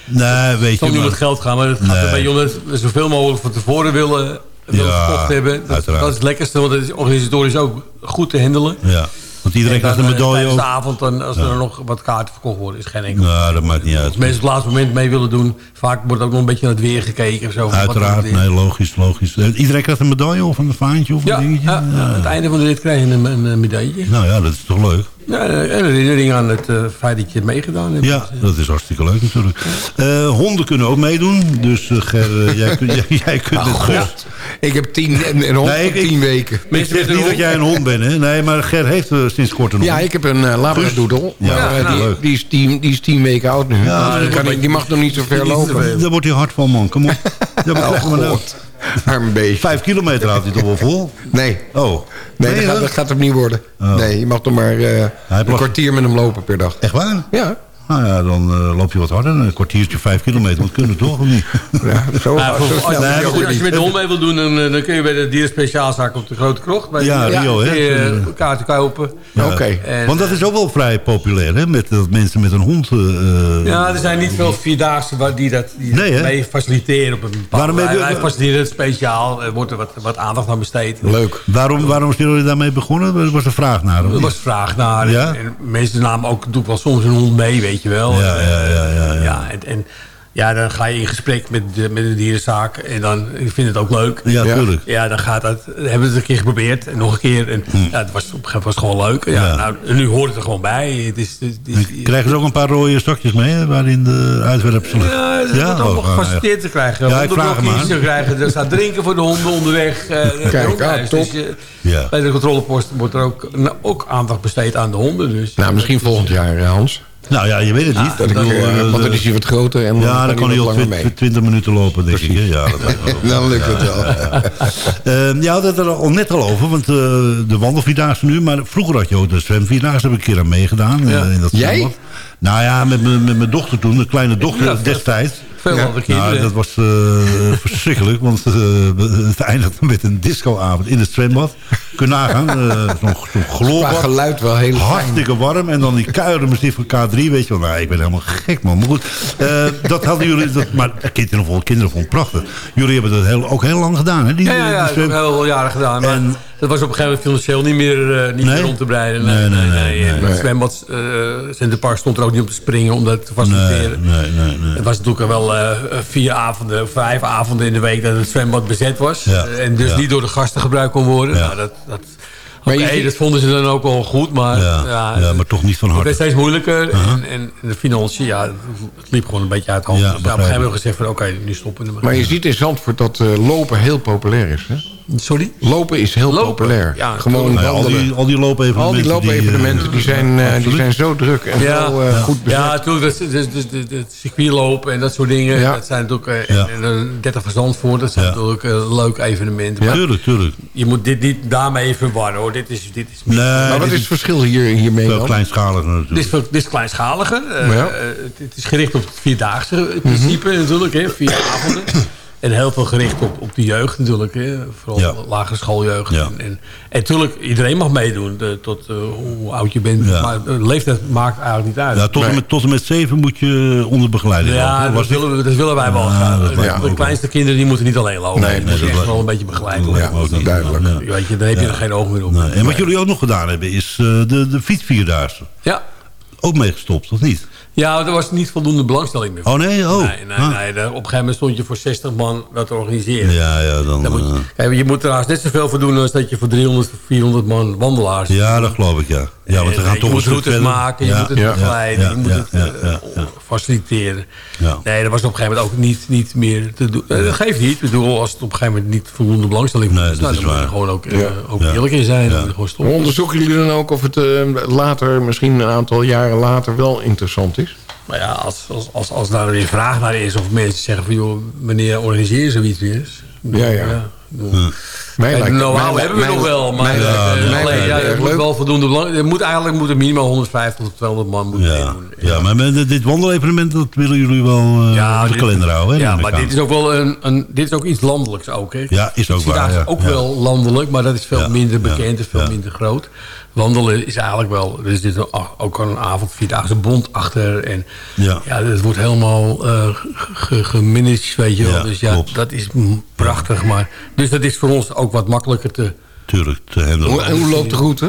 nee, weet het zal je... niet om Maar, het geld gaan, maar het gaat Nee. er bij jongens zoveel mogelijk van tevoren willen, willen Ja, gekocht hebben. Dat, dat is het lekkerste, want het is organisatorisch ook goed te handelen. ja, want iedereen En krijgt een medaille ook. de avond, dan, als er nog wat kaarten verkocht worden, is geen enkel. Nou, dat maakt niet uit. Als mensen op het laatste moment mee willen doen, vaak wordt ook nog een beetje naar het weer gekeken. Of zo, Uiteraard, nee, logisch, logisch. Eh, Iedereen krijgt een medaille of een vaantje of een Ja, dingetje? ja, aan het einde van de rit krijg je een, een, een medaille. Nou ja, dat is toch leuk? Ja, en een herinnering aan het eh, feit dat je het meegedaan hebt. Ja, dat is hartstikke leuk natuurlijk. Eh, honden kunnen ook meedoen. Dus Ger, eh, jij, kun- jij, jij kunt het goed. Ik heb tien, een, een hond Nee, ik- tien weken. Ik zeg niet dat jij een hond bent, hè? Nee, maar Ger heeft eh, sinds kort een hond. Ja, ik heb een uh, labradoodle. Ja, maar, nou, die, die, is tien, die is tien weken oud nu. Ja, Dus dat kan ik, die mag nog niet zo ver lopen. Daar wordt hij hard van, man. Kom op. Maar Oh, maar nou. God. Arm beest. Vijf kilometer houdt hij toch wel vol? Nee, Oh. nee, dat, gaat, dat gaat hem niet worden. Oh. Nee, je mag nog maar eh, een mag- kwartier met hem lopen per dag. Echt waar? Ja, Nou ja, dan eh, loop je wat harder. Een kwartiertje, vijf kilometer. moet kunnen toch, of niet? ja zo, Ja, voor- zo als, je- als je met de hond mee wil doen, dan, eh, dan kun je bij de dierenspeciaalzaak op de Grote Krocht. Bij Ja, de- Rio, hè? eh, kaarten kopen. Ja. Oké. En, Want dat is ook wel vrij populair, hè? Met dat mensen met een hond... Ja, er zijn niet veel vierdaagse waar die dat die Nee, hè? mee faciliteren op een bepaalde Waarom wij, je- wij faciliteren het speciaal. Er wordt er wat, wat aandacht aan besteed. Leuk. Waarom, waarom zijn jullie daarmee begonnen? Er was een vraag naar. Er was vraag naar. Ja? En, en mensen namen ook doe ik wel soms een hond mee, weet je wel. Ja, ja, ja, ja, ja. Ja, en, en ja, dan ga je in gesprek met de, met de dierenzaak. En dan ik vind het ook leuk. Ja, Ja. tuurlijk. Ja, dan gaat dat. We hebben het een keer geprobeerd en nog een keer. En ja, het was op een gegeven moment was het gewoon leuk. Ja, Ja. Nou, nu hoort het er gewoon bij. Het is, het is, En Krijgen ze ook een paar rode stokjes mee, waarin de uitwerpselen... Ja, het Ja? wordt allemaal Oh, ah, gefaciliteerd te krijgen. Ja, ik vraag hem te krijgen. Er staat drinken voor de honden onderweg. eh, de Kijk, ah, top. Dus je- Ja. Bij de controlepost wordt er ook, nou, ook aandacht besteed aan de honden. Dus. Nou, misschien volgend jaar, eh, Hans. Nou ja, je weet het niet. Dat ik, bedoel, eh, eh, want dan is hij wat groter en ja, dan kan hij al langer 20, 20 minuten lopen, denk ik. hè? Ja, dat. Dan lukt het wel. Eh, je had het er al net al over, want eh, de wandelvierdaagse nu. Maar vroeger had je ook de zwemvierdaagse, heb ik een keer aan meegedaan. Ja. eh, in dat Jij? Nou ja, met, mijn- met mijn dochter toen, de kleine dochter Ja, destijds. Veel Ja. andere kinderen. Nou, dat was eh, verschrikkelijk, want eh, het eindigde met een discoavond in het zwembad. Kun je nagaan, eh, zo'n Qua gloorbad. geluid wel heel fijn. Hartstikke warm. En dan die kuilenmuziek van K3, weet je wel. Nou, ik ben helemaal gek, man. Maar goed, eh, dat hadden jullie... Dat, maar kinderen vonden, kinderen vonden prachtig. Jullie hebben dat heel, ook heel lang gedaan, hè? Die, Ja, ja, ja, die heel jaren gedaan. Maar En- dat was op een gegeven moment financieel niet meer, eh, niet Nee? meer om te breiden. Nee, nee, nee, nee. Het zwembad, eh Centerpark stond er ook niet om te springen, om dat te faciliteren. nee, nee, nee. Het was natuurlijk wel eh, vier avonden, vijf avonden in de week dat het zwembad bezet was. Ja, en dus ja. niet door de gasten gebruikt kon worden. Ja. Nou, dat, dat, Maar Oké, dat vonden ze dan ook wel goed, maar, Ja, ja, ja, maar toch niet van het werd harte. steeds moeilijker. en, en de financiën, ja, het liep gewoon een beetje uit de hand. Ja, dus ja, op een gegeven moment gezegd van oké, nu stoppen we ermee. Maar je ziet in Zandvoort dat eh, lopen heel populair is. Hè? Sorry? Lopen is heel Lopen, populair. ja, Gewoon Nou ja, al, die, al die loopevenementen. Al die loopevenementen die, eh, zijn, eh, die zijn zo druk en Ja. zo eh, goed bezet. Ja, natuurlijk. Dat, dat, dat, dat, dat circuitlopen en dat soort dingen. Ja. Dat zijn natuurlijk... eh, Ja. En, en, eh, 30 van Zandvoort, dat zijn Ja. natuurlijk leuke evenementen. Maar Tuurlijk, tuurlijk. je moet dit niet daarmee verwarren hoor. Dit is, dit is, Nee, maar wat dit is het verschil hier, hiermee veel dan? kleinschaliger dit natuurlijk. is, veel- dit is kleinschaliger. Ja. het, het is gericht op het vierdaagse principe natuurlijk. Hè, vier avonden. En heel veel gericht op, op de jeugd natuurlijk. Hè, vooral Ja. lagere schooljeugd. Ja. En, en, en natuurlijk, iedereen mag meedoen. De, tot eh, hoe oud je bent. Ja. Maar de leeftijd maakt eigenlijk niet uit. Ja, tot, en met, tot en met zeven moet je onder begeleiding Ja, lopen. dat Was willen, we, dat willen wij wel me de kleinste kinderen die moeten niet alleen lopen. Nee, die nee, moeten echt wel een beetje begeleid Ja, worden. duidelijk. Ja. Weet je, daar heb je er geen oog meer op. Nee. En wat jullie ook nog gedaan hebben is eh, de, de fietsvierdaagse. Ja. Ook meegestopt, of niet? Ja, er was niet voldoende belangstelling meer. Oh nee? Oh. Nee, nee, Ah. nee. Op een gegeven moment stond je voor 60 man dat te organiseren. Ja, ja, dan... Dan moet je, eh, kijk, je moet er haast net zoveel voor doen als dat je voor 300, 400 man wandelaars ja, dat geloof ik, ja. Ja, want eh, toch je een moet routes verder. maken, je Ja, moet het ja, begeleiden, ja, je moet ja, het ja, eh, ja, ja. faciliteren. Ja. Nee, dat was op een gegeven moment ook niet, niet meer te doen. Eh, Dat geeft niet. Ik bedoel, als het op een gegeven moment niet voldoende belangstelling Nee, is, dat nou, is dan moet je gewoon ook, eh, Ja. ook Ja. eerlijk in zijn. Ja. Je. Onderzoeken jullie dan ook of het eh, later, misschien een aantal jaren later, wel interessant is? Maar ja, als, als, als, als daar weer vraag naar is... of mensen zeggen van... joh, meneer, organiseer zoiets weer eens. Ja, ja. Mij Kijk, de lijkt- know-how mij- hebben we nog wel, maar eh, het ja, er erg moet wel voldoende belang. Er moet eigenlijk moeten minimaal 150 tot 200 man moeten Ja, meedoen. ja, maar met dit wandelevenement, dat willen jullie wel eh Ja, op de dit- kalender houden, hè? Ja, maar dit is ook wel een, een, dit is ook iets landelijks ook. Hè. Ja, is ook waar, ja. ook Ja. wel landelijk, maar dat is veel Ja, minder ja, bekend en veel ja. minder groot. Wandelen is eigenlijk wel... Er zit een- ook al een avond Vierdaagse bond achter. En Ja. ja, het wordt helemaal eh, ge- gemanaged, weet je wel. Ja, dus ja, klopt. dat is mm, prachtig. Maar, dus dat is voor ons ook wat makkelijker te... Tuurlijk, te handelen. Hoe, en hoe loopt de route?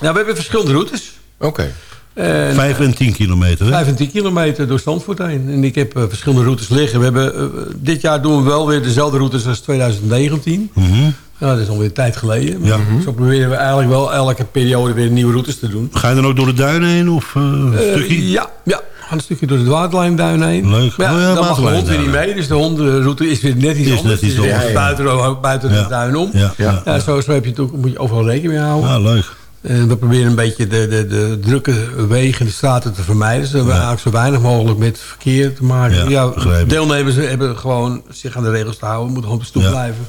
Nou, we hebben verschillende routes. Oké. En, Vijf en tien kilometer, hè? 5 en 10 kilometer door Zandvoort heen. En ik heb eh, verschillende routes liggen. We hebben, eh, dit jaar doen we wel weer dezelfde routes als 2019. Mhm. Ja, dat is alweer een tijd geleden. Ja. Maar Zo proberen we eigenlijk wel elke periode weer nieuwe routes te doen. Ga je dan ook door de duinen heen, of eh, een Eh, stukje? ja, ja, we gaan een stukje door de Waterlijnduin heen. Leuk. Maar Oh ja, dan mag de hond weer niet mee. Dus de hondenroute is weer net iets Is anders. net iets Dus anders. Ja, ja. Buiten, buiten Ja. de duin om. Ja, ja. Ja, zo, zo heb je moet je overal rekening mee houden. Ah, leuk. En we proberen een beetje de, de, de drukke wegen, de straten te vermijden. Zodat we eigenlijk zo weinig mogelijk met verkeer te maken Ja. Ja, deelnemers hebben gewoon zich aan de regels te houden. moeten gewoon op de stoep Ja. blijven.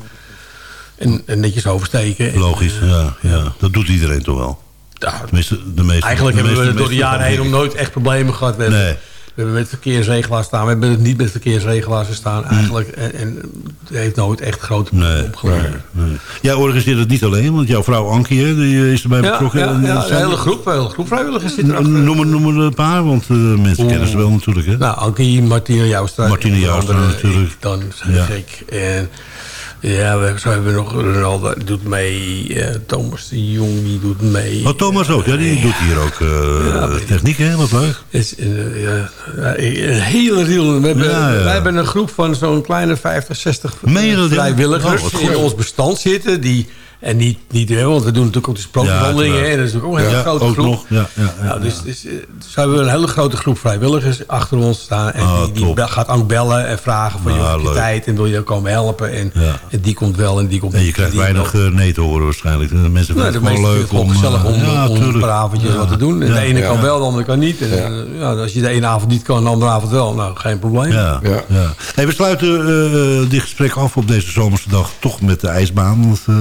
En, en netjes oversteken. En, Logisch, ja, ja. Dat doet iedereen toch wel. ja, Tenminste, de meeste. eigenlijk de hebben we meeste- door de jaren heen nog nooit echt problemen gehad. We hebben, Nee. we hebben met verkeersregelaars staan. We hebben het niet met verkeersregelaars gestaan eigenlijk. En, en het heeft nooit echt grote Nee, problemen opgeleverd. nee. Jij organiseert het niet alleen, want jouw vrouw Ankie die is erbij betrokken. ja, ja, een hele groep, een hele groep vrijwilligers N- erachter. Noem er, noem er een paar, want eh, mensen kennen ze wel natuurlijk. Hè? Nou, Ankie, Martine Joustra. Martine Joustra natuurlijk. Dan zeg ik. En ja, we, zo hebben we nog Ronaldo doet mee. eh, Thomas de Jong die doet mee. Oh, Thomas ook, ja, die doet hier ook eh, techniek, hè? Wat leuk. Is, eh, ja, ja, een hele riel. We hebben, Ja, ja. Wij hebben een groep van zo'n kleine 50, 60 Meen je dat, ja? vrijwilligers Oh, in ons bestand zitten. Die, en niet, niet hè, want we doen natuurlijk ook de sprookjeswandelingen. Ja, dat is natuurlijk ook een hele Ja, grote ook groep. nog. Ja, ja, ja, Nou, dus, dus, eh, dus hebben we een hele grote groep vrijwilligers achter ons staan. En Ah, die, die top. gaat ook bellen en vragen van... Ah, je tijd en wil je komen helpen? En, Ja. en die komt wel en die komt En je krijgt weinig eh, nee te horen waarschijnlijk. De mensen Nou, vinden de het gewoon vinden leuk om... gezellig eh, om, ja, om een paar avondjes Ja. wat te doen. En Ja. de ene Ja. kan wel, de andere kan niet. En, eh, ja, als je de ene avond niet kan en de andere avond wel, nou, geen probleem. Ja, Ja. ja. Hey, we sluiten eh, dit gesprek af op deze zomerse dag toch met de ijsbaan. Want, eh,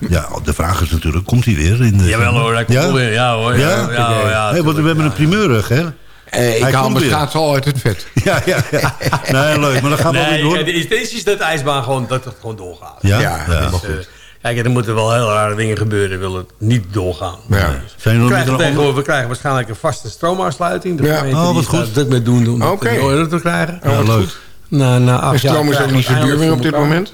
ja, de vraag is natuurlijk, komt hij weer? In de Jawel hoor, hij komt ja? wel weer. Ja hoor. Ja, Ja? ja, ja, hey, want we hebben een primeur, hè? Eh, ik Hij haal komt mijn weer. schaatsen al uit het vet. Ja, ja, ja. Nee, leuk, maar dan gaan we Nee, alweer door. kijk, de intentie is dat de ijsbaan gewoon, dat het gewoon doorgaat. Ja, Ja, ja. helemaal Dus, eh, kijk, er moeten wel heel rare dingen gebeuren, wil het niet doorgaan. Ja. Zijn jullie We nog met krijgen, een tegenwoordig, ander... we krijgen waarschijnlijk een vaste stroomaansluiting. De Ja. gemeente Oh, wat goed. druk mee doen om Oké. het in orde te krijgen. Ja, leuk. Na, na acht En stroom jaar is ook niet zo duur meer op dit moment.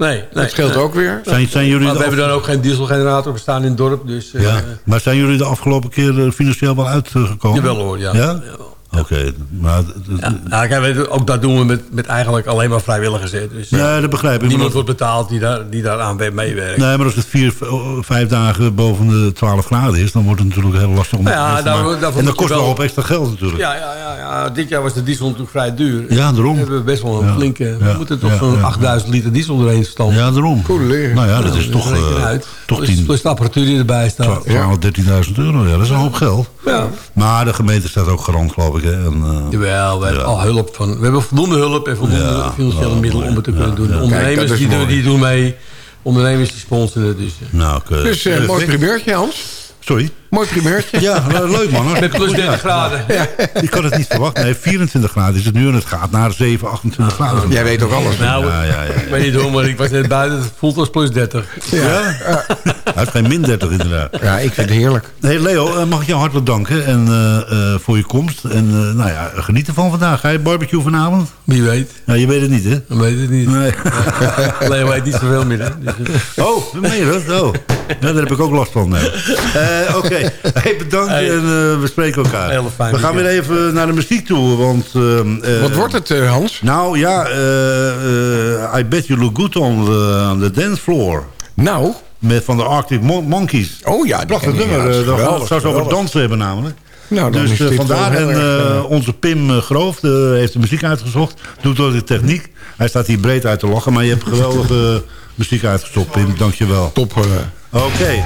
Nee, nee. Dat scheelt nee. ook weer. Zijn, zijn jullie Maar we hebben dan ook geen dieselgenerator. We staan in het dorp, dus... eh, ja. Maar zijn jullie de afgelopen keer eh, financieel wel uitgekomen? Jawel hoor, ja. Ja? Oké, maar... Ja, nou, kijk, ook dat doen we met, met eigenlijk alleen maar vrijwilligers. Hè. Dus, eh, Nee, dat begrijp ik. niemand maar wordt betaald die daar, die daar aan meewerkt. Nee, maar als het vier, v- vijf dagen boven de 12 graden is... dan wordt het natuurlijk heel lastig om Nou ja, te daar- En dat kost wel op extra geld natuurlijk. Ja, ja, ja, ja, dit jaar was de diesel natuurlijk vrij duur. Ja, daarom. We hebben best wel een Ja. flinke... Ja. We moeten toch Ja, zo'n ja, 8000 liter diesel doorheen stampen. Ja, daarom. Leer. Nou ja, dat is toch, eh, uit. toch plus, 10, plus de apparatuur die erbij staat. 12, 13.000 euro. Ja, dat is een hoop geld. Ja. Maar de gemeente staat ook garant, geloof ik. Hè? En, eh, Jawel, we hebben al hulp van. We hebben voldoende hulp en voldoende Ja. financiële Oh, middelen om het te kunnen doen. De ondernemers die, doen, die doen mee. Ondernemers die sponsoren. Dus, eh. nou, oké. Dus eh, mooi primeurtje, Hans. Sorry? Mooi primeurtje. Ja, le- leuk man. Met plus 30 Ja. graden. Ik kan het niet verwachten. Nee, 24 graden is het nu en het gaat naar 7, 28 graden. Jij weet ook alles. Nou, Ja, ja, ja. ik weet niet hoe, maar ik was net buiten. Het voelt als plus 30. Ja? Hij is geen min 30 inderdaad. Ja, ik vind het heerlijk. Hey Leo, eh, mag ik jou hartelijk danken en, eh, eh, voor je komst. En eh, nou ja, geniet ervan vandaag. Ga je barbecue vanavond? Wie weet. Ja, je weet het niet, hè? Dan weet het niet. Nee. Leo weet niet zoveel meer. Hè? Dus, Oh, meen je dat? Oh. Ja, daar heb ik ook last van. nee. Eh, Oké, hey, bedankt Hey. en eh, we spreken elkaar. Hele fijn we gaan weer even naar de muziek toe, want... eh, eh, Wat wordt het, eh, Hans? Nou ja, I bet you look good on the, on the dance floor. Nou, Met van de Arctic Mon- Monkeys. oh ja. Prachtig nummer. Daar gaan we straks over dansen hebben namelijk. Nou, dan dus vandaar. En erg, onze Pim Groof de, heeft de muziek uitgezocht. Doet ook de techniek. Hij staat hier breed uit te lachen. Maar je hebt geweldige muziek uitgezocht, Pim. Dank je wel. top. eh, Oké.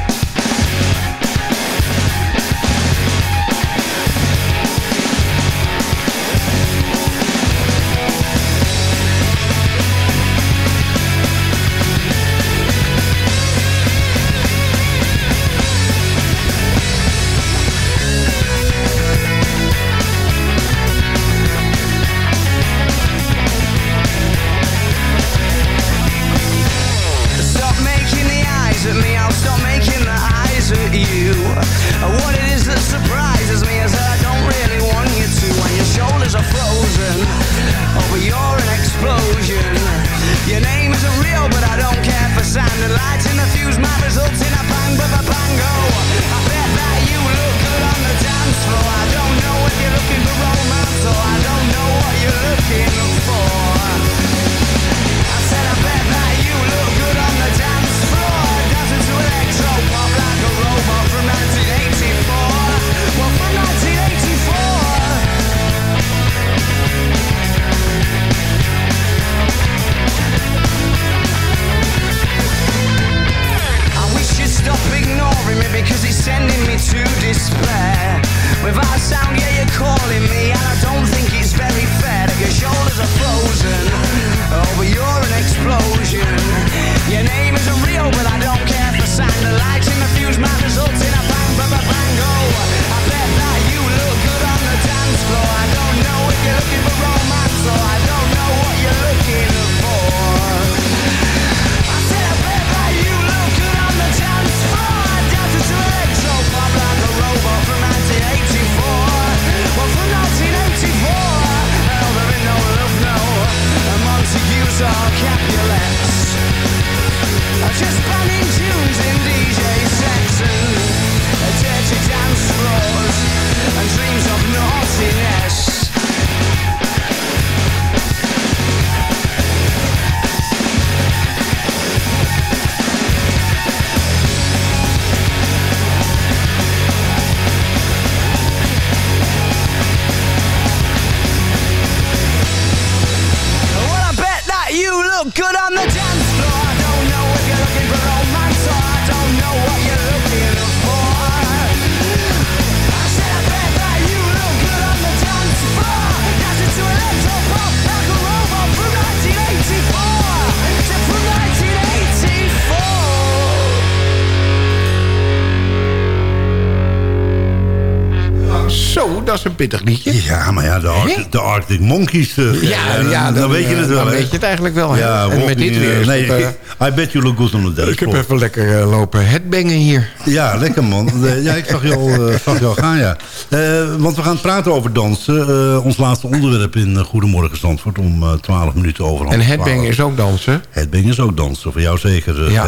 Een pittig liedje. Ja, maar ja, de, Arctic, de Arctic Monkeys. eh, Ja, dan, ja, dan, weet je het wel. Dan weet je het eigenlijk wel. hè. Ja, en met dit weer eh, nee, het, eh, I bet you look good on the dance Ik heb even lekker eh, lopen headbangen hier. Ja, lekker man. Eh, Ja, ik zag je al, eh, zag je al gaan, ja. Eh, want we gaan praten over dansen. Eh, ons laatste onderwerp in eh, Goedemorgen Zandvoort om eh, 12 minuten over half En headbangen 12. is ook dansen. Headbang is ook dansen, voor jou zeker. eh, Ja.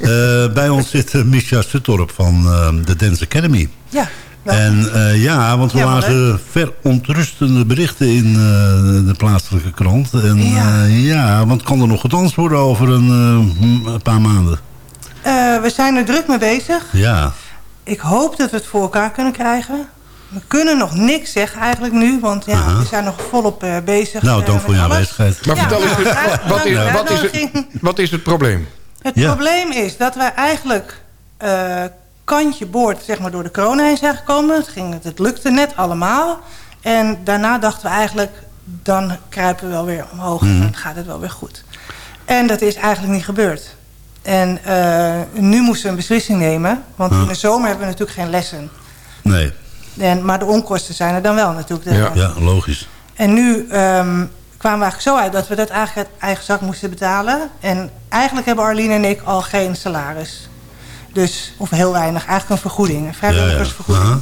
Eh, bij ons zit uh, Misha Suttorp van eh, de Dance Academy. Ja. En eh, ja, want we Ja, lazen verontrustende berichten in eh, de plaatselijke krant. En Ja. ja. ja, want kan er nog gedanst worden over een, een paar maanden? Eh, we zijn er druk mee bezig. Ja, Ik hoop dat we het voor elkaar kunnen krijgen. We kunnen nog niks zeggen eigenlijk nu, want ja, Aha. we zijn nog volop eh, bezig. nou dank voor je alles. aanwezigheid. Maar Ja, vertel eens, nou, wat, wat, is, wat, is het, uitnodiging. wat is het probleem? Het Ja. probleem is dat wij eigenlijk eh, kantje boord zeg maar, door de corona heen zijn gekomen. Het, ging, het lukte net allemaal. En daarna dachten we eigenlijk, dan kruipen we wel weer omhoog en dan gaat het wel weer goed. En dat is eigenlijk niet gebeurd. En eh, nu moesten we een beslissing nemen. Want in de zomer hebben we natuurlijk geen lessen. Nee, En, maar de onkosten zijn er dan wel natuurlijk. Ja. ja, logisch. En nu ehm, kwamen we eigenlijk zo uit dat we dat eigenlijk uit eigen zak moesten betalen. En eigenlijk hebben Arlene en ik al geen salaris. Dus, of heel weinig, eigenlijk een vergoeding, een vrijwilligersvergoeding. Aha.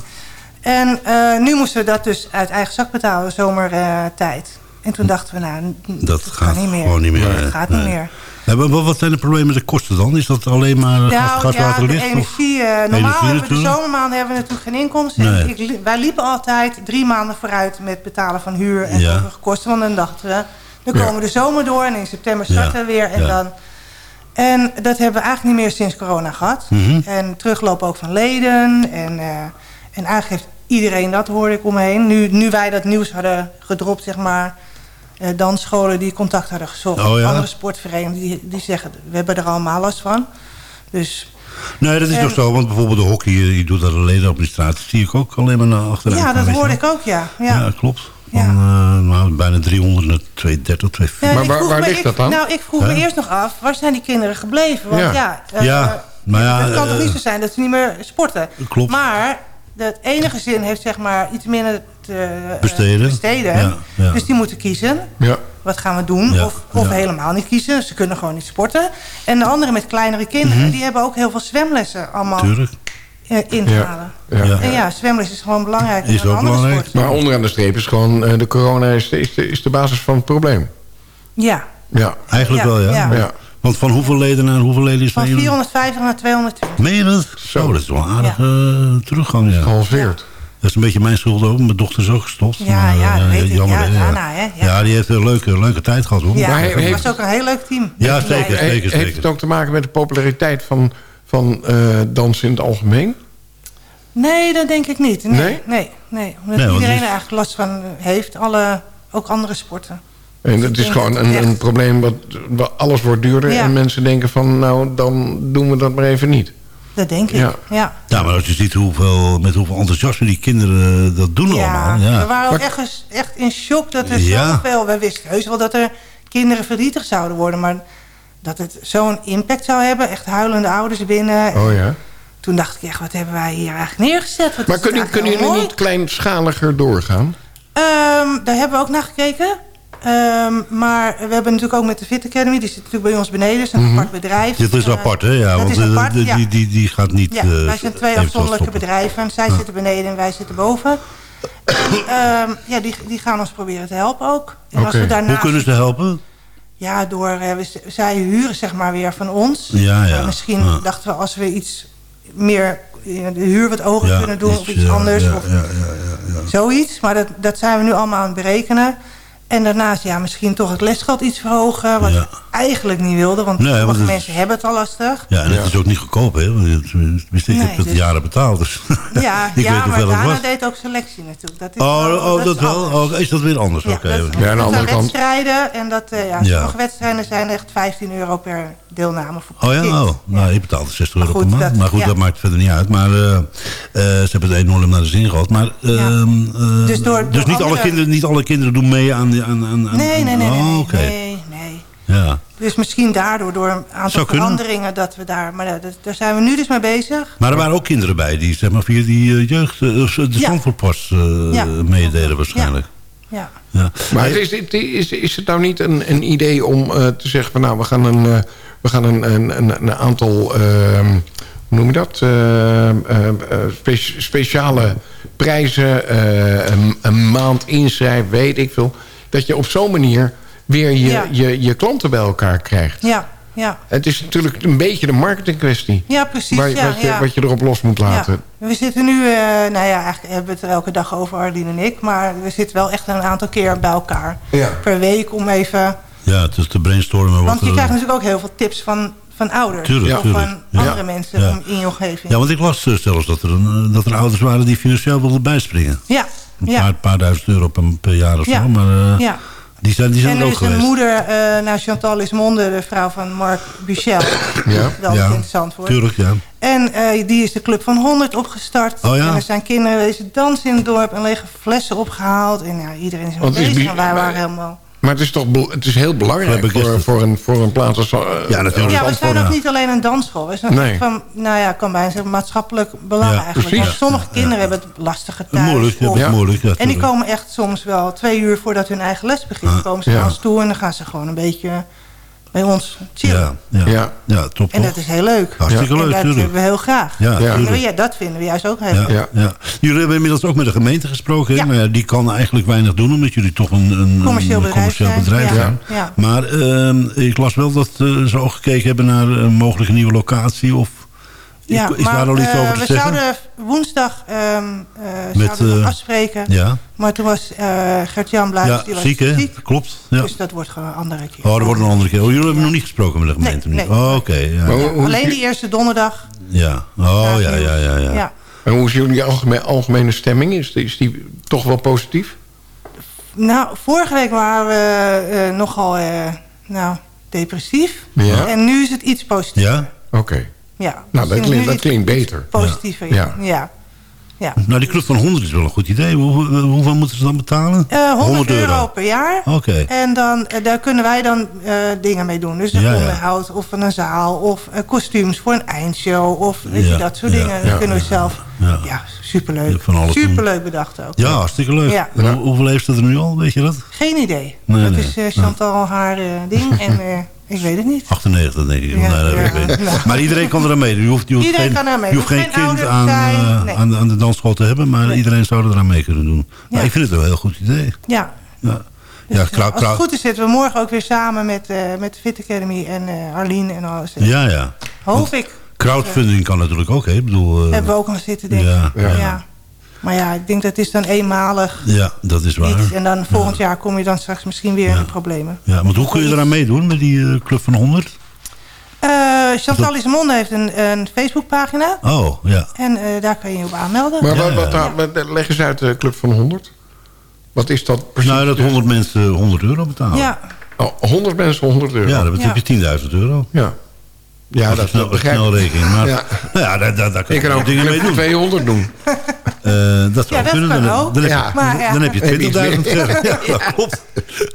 En eh, nu moesten we dat dus uit eigen zak betalen, zomertijd. en toen dachten we, nou, Dat gaat niet meer. gewoon niet meer. Dat Nee, gaat nee. niet meer. Ja, wat zijn de problemen met de kosten dan? Is dat alleen maar Nou gas ja, water, licht? energie. eh, normaal Energie hebben we de zomermaanden hebben we natuurlijk geen inkomsten. Nee. Wij liepen altijd drie maanden vooruit met betalen van huur en Ja. kosten. Want dan dachten we, dan Ja. komen we de zomer door en in september starten Ja. we weer. En, Ja. dan, en dat hebben we eigenlijk niet meer sinds corona gehad. Mhm. En teruglopen ook van leden. En, eh, en eigenlijk heeft iedereen dat, hoorde ik om me heen. Nu, nu wij dat nieuws hadden gedropt, zeg maar... eh, dansscholen die contact hadden gezocht. Oh ja? Andere sportverenigingen die, die zeggen, we hebben er allemaal last van. Dus Nee, dat is En- toch zo. Want bijvoorbeeld de hockey, je doet dat de ledenadministratie. zie ik ook alleen maar naar achteruit. ja, dat hoorde ik ook, ja. ja. Ja, klopt. Van, Ja. eh, nou, bijna 300 naar 230, 240. Ja, Maar waar- me- ligt ik- dat dan? Nou, ik vroeg me Hè? eerst nog af, waar zijn die kinderen gebleven? Want Ja. ja, eh, Ja, maar ja, het kan toch eh, niet zo zijn dat ze niet meer sporten? Klopt. Maar het ene gezin heeft zeg maar iets minder te eh, Besteden. besteden. Ja, ja. Dus die moeten kiezen. Ja. Wat gaan we doen? Ja, Of, of ja. helemaal niet kiezen. Ze kunnen gewoon niet sporten. En de anderen met kleinere kinderen, die hebben ook heel veel zwemlessen allemaal Mhm. Tuurlijk. Eh, inhalen. Ja. Ja. En ja, zwemles is gewoon belangrijk. Is ook belangrijk. Maar onderaan de streep is gewoon... eh, de corona is de, is, de, is de basis van het probleem. Ja, Ja. Eigenlijk Ja, wel, ja. ja. Ja. Want van hoeveel leden naar hoeveel leden is van er? 450 naar 220. Meen je dat? Zo, dat is wel een aardige eh, teruggang, ja. Gehalveerd. Dat is een beetje mijn schuld ook. Mijn dochter is ook gestopt. Ja, Maar, ja, dat weet ik. jammer, Ja, hè, Dana, hè, ja. Ja, die heeft een leuke, leuke tijd gehad, hoor. Ja, Maar heeft- was ook een heel leuk team. Ja, zeker, Ja, zeker, Heeft zeker. het ook te maken met de populariteit van, van eh dansen in het algemeen? Nee, dat denk ik niet. Nee, Nee? nee, nee. Omdat Nee, iedereen dus- er eigenlijk last van heeft. Alle, ook andere sporten. En het is gewoon dat een, een probleem, wat, wat alles wordt duurder. Ja. En mensen denken van, nou, dan doen we dat maar even niet. Dat denk ik. Ja. Ja. Ja, maar als je ziet hoeveel, met hoeveel enthousiasme die kinderen eh, dat doen Ja, allemaal. Ja. we waren ook echt, echt in shock dat er Ja. zoveel... We wisten heus wel dat er kinderen verdrietig zouden worden. Maar dat het zo'n impact zou hebben. Echt huilende ouders binnen. Oh ja. Toen dacht ik echt, wat hebben wij hier eigenlijk neergezet? Wat Maar kunnen, jullie niet kleinschaliger doorgaan? Ehm, daar hebben we ook naar gekeken. Ehm, maar we hebben natuurlijk ook met de Fit Academy. Die zit natuurlijk bij ons beneden. Dat is een apart bedrijf. Dit is Eh, apart, hè? Ja, want eh, apart, die, ja. die, die, die gaat niet... Ja, eh, wij zijn twee afzonderlijke bedrijven. Zij zitten beneden en wij zitten boven. En, ehm, ja, die, die gaan ons proberen te helpen ook. En als Oké. we daarnaast, Hoe kunnen ze helpen? Ja, door... zij huren zeg maar weer van ons. Ja, ja. Misschien Ja. dachten we als we iets meer... de huur wat Ja, kunnen doen of iets anders. ja, of ja, ja, ja, ja. zoiets. Maar dat, dat zijn we nu allemaal aan het berekenen. En daarnaast ja, misschien toch het lesgeld iets verhogen. Wat Ja. eigenlijk niet wilden. Want Nee, sommige mensen hebben het al lastig. Ja, en het is ook niet goedkoop, hè? Want ik Nee, heb het dus- jaren betaald, dus Ja, ik ja weet maar was. deed ook selectie natuurlijk. Dat is Oh, wel- oh, dat is wel? Oh, is dat weer anders? Ja, Oké. dat, Ja, aan de andere kant- wedstrijden. En dat, eh, ja, Ja. sommige wedstrijden zijn echt 15 euro per deelname voor Oh ja, oh. Nou, je betaalt 60 Maar euro per maand. maar goed, ja. dat maakt verder niet uit. Maar eh, eh, ze hebben het enorm naar de zin gehad. Maar, ehm, eh, Dus door niet, alle kinderen, niet alle kinderen doen mee aan... die- aan, aan, aan Nee, nee, nee. nee, Oh, nee, oké. nee, nee. Ja. Dus misschien daardoor, door een aantal Zou kunnen. veranderingen... dat we daar... Maar ja, daar zijn we nu dus mee bezig. Maar er waren ook kinderen bij die zeg maar, via die eh, jeugd... eh, of de Ja. Eh Ja. meededen waarschijnlijk. Ja. Ja. Maar is, is, is, is het nou niet een, een idee om eh, te zeggen... van nou, we gaan een, eh, we gaan een, een, een, een aantal... ehm, hoe noem je dat? Eh, eh, eh, spe- speciale prijzen, eh, een, een maand inschrijven, weet ik veel. Dat je op zo'n manier weer je, Ja. je, je klanten bij elkaar krijgt. Ja, ja. Het is natuurlijk een beetje de marketingkwestie. Ja, precies. Waar, ja, wat, je, ja. wat je erop los moet laten. Ja. We zitten nu, eh, nou ja, eigenlijk hebben we het er elke dag over, Arlene en ik. Maar we zitten wel echt een aantal keer bij elkaar. Ja. Per week om even... ja, het is de brainstormen. Want je krijgt natuurlijk ook heel veel tips van, van ouders. Tuurlijk, of tuurlijk. van Ja. andere mensen om- in je omgeving. ja, want ik las eh, zelfs dat er, een, eh, dat er ouders waren die financieel wilden bijspringen. Ja, Een ja. paar, paar duizend euro per, per jaar of Ja. zo. Maar eh, ja. die zijn, die zijn En er er ook is een moeder, eh nou Chantal Ismonde, de vrouw van Mark Buchel. Ja. Wel ja, interessant voor. tuurlijk, ja. En eh, die is de Club van 100 opgestart. Oh ja? En er zijn kinderen deze dans in het dorp en lege flessen opgehaald. En ja, iedereen is er is bezig. En wij waren helemaal... Maar het is toch het is heel belangrijk voor, voor, een, voor een plaats als... eh, Ja, natuurlijk. Ja, we zijn ook niet alleen een dansschool. We zijn Nee. van, nou ja, kan bijna zeggen maatschappelijk belang Ja, eigenlijk. precies. Want sommige kinderen hebben het lastiger thuis. Moeilijk, of- Ja. moeilijk. Ja, en die komen echt soms wel twee uur voordat hun eigen les begint. komen ze Ja. naar ons toe en dan gaan ze gewoon een beetje bij ons chillen. Ja, ja. Ja. ja. top En dat is heel leuk. Hartstikke en leuk, dat tuurlijk. hebben we heel graag. Ja, Ja. tuurlijk. En ja, dat vinden we juist ook heel Ja, leuk. Ja. ja. Jullie hebben inmiddels ook met de gemeente gesproken. hè? Ja. Maar ja, die kan eigenlijk weinig doen, omdat jullie toch een, een Commercieel een bedrijf commercieel zijn. bedrijf Ja. zijn. Ja. Maar ehm, ik las wel dat eh, ze ook gekeken hebben naar een mogelijke nieuwe locatie. Of Ja, is maar, daar al iets eh, over te we zeggen? zouden woensdag ehm, eh, Met, zouden eh, afspreken. Ja, Maar toen was eh Gert-Jan Bluis, ja die was ziek hè? ziek. Klopt. Ja. Dus dat wordt gewoon een andere keer. Oh, dat wordt een andere keer. Oh, jullie hebben nog niet gesproken met de gemeente Nee, nu? nee. Oh, oké. ja. Maar hoe, hoe, Alleen die eerste donderdag. ja. Oh, ja, ja, ja, ja. ja. en hoe is jullie algemene, algemene stemming? Is die, is die toch wel positief? Nou, vorige week waren we eh, nogal eh, nou, depressief. Ja. En nu is het iets positiever. Ja? Oké. Ja. Nou, dat klinkt, dat klinkt beter. Positiever, Ja. ja. ja. ja. Nou, die club van 100 is wel een goed idee. Hoe, hoe- hoeveel moeten ze dan betalen? Eh, 100, euro. per jaar. Oké. En dan, eh, daar kunnen wij dan eh, dingen mee doen. Dus een Ja, ja. onderhoud of een zaal of kostuums voor een eindshow. Of weet Ja, je, dat soort ja, dingen. ja, Dat kunnen we zelf. Ja. Ja, superleuk. Ja, van alles doen. superleuk bedacht ook. Ja, hartstikke leuk. Ja. Hoe- hoeveel heeft het er nu al, weet je dat? Geen idee. Nee, dat nee. is eh, Chantal haar eh, ding. en eh, ik weet het niet. 98 denk ik. Ja, Nee, dat ja. weet ik niet. Nou. Maar iedereen kan eraan meedoen. Je hoeft, je hoeft Iedereen geen, kan je hoeft geen kind aan, zijn, eh, nee. aan, de, aan de dansschool te hebben. Maar iedereen zou er aan mee kunnen doen. Maar Ja. ik vind het wel een heel goed idee. Ja. Ja, Dus, ja, eh, als het goed is zitten we morgen ook weer samen met, eh, met de Fit Academy en eh Arlene en alles. ja, ja. Hoop ik. Crowdfunding kan natuurlijk ook. Hè? Ik bedoel, eh, Hebben we ook nog zitten, denk ik. ja, Ja. Ja. Maar ja, ik denk dat is dan eenmalig ja, dat is waar. iets. En dan volgend jaar kom je dan straks misschien weer in de problemen. Ja, want hoe kun je eraan meedoen met die eh, club van 100? Eh Chantal Ismonde heeft een, een Facebookpagina. Oh, ja. En eh, daar kan je je op aanmelden. Maar wat, Ja, wat, ja. wat- leg eens uit de Club van 100. Wat is dat precies? Nou, dat 100 mensen 100 euro betalen. ja, Oh, 100 mensen 100 euro. Ja, dan Ja. heb je 10.000 euro. Ja, ja Als dat, een snel, dat begrijp snel ik. rekening. Maar Ja. nou ja, daar, daar, daar kan Ik je kan ook dingen mee doen. 200 doen. Eh, dat zou Ja, dat kunnen. kan Dan, ook. dan, heb, Ja. je, Maar ja. dan heb je Heb je 20.000. iets meer. Ja, dat klopt.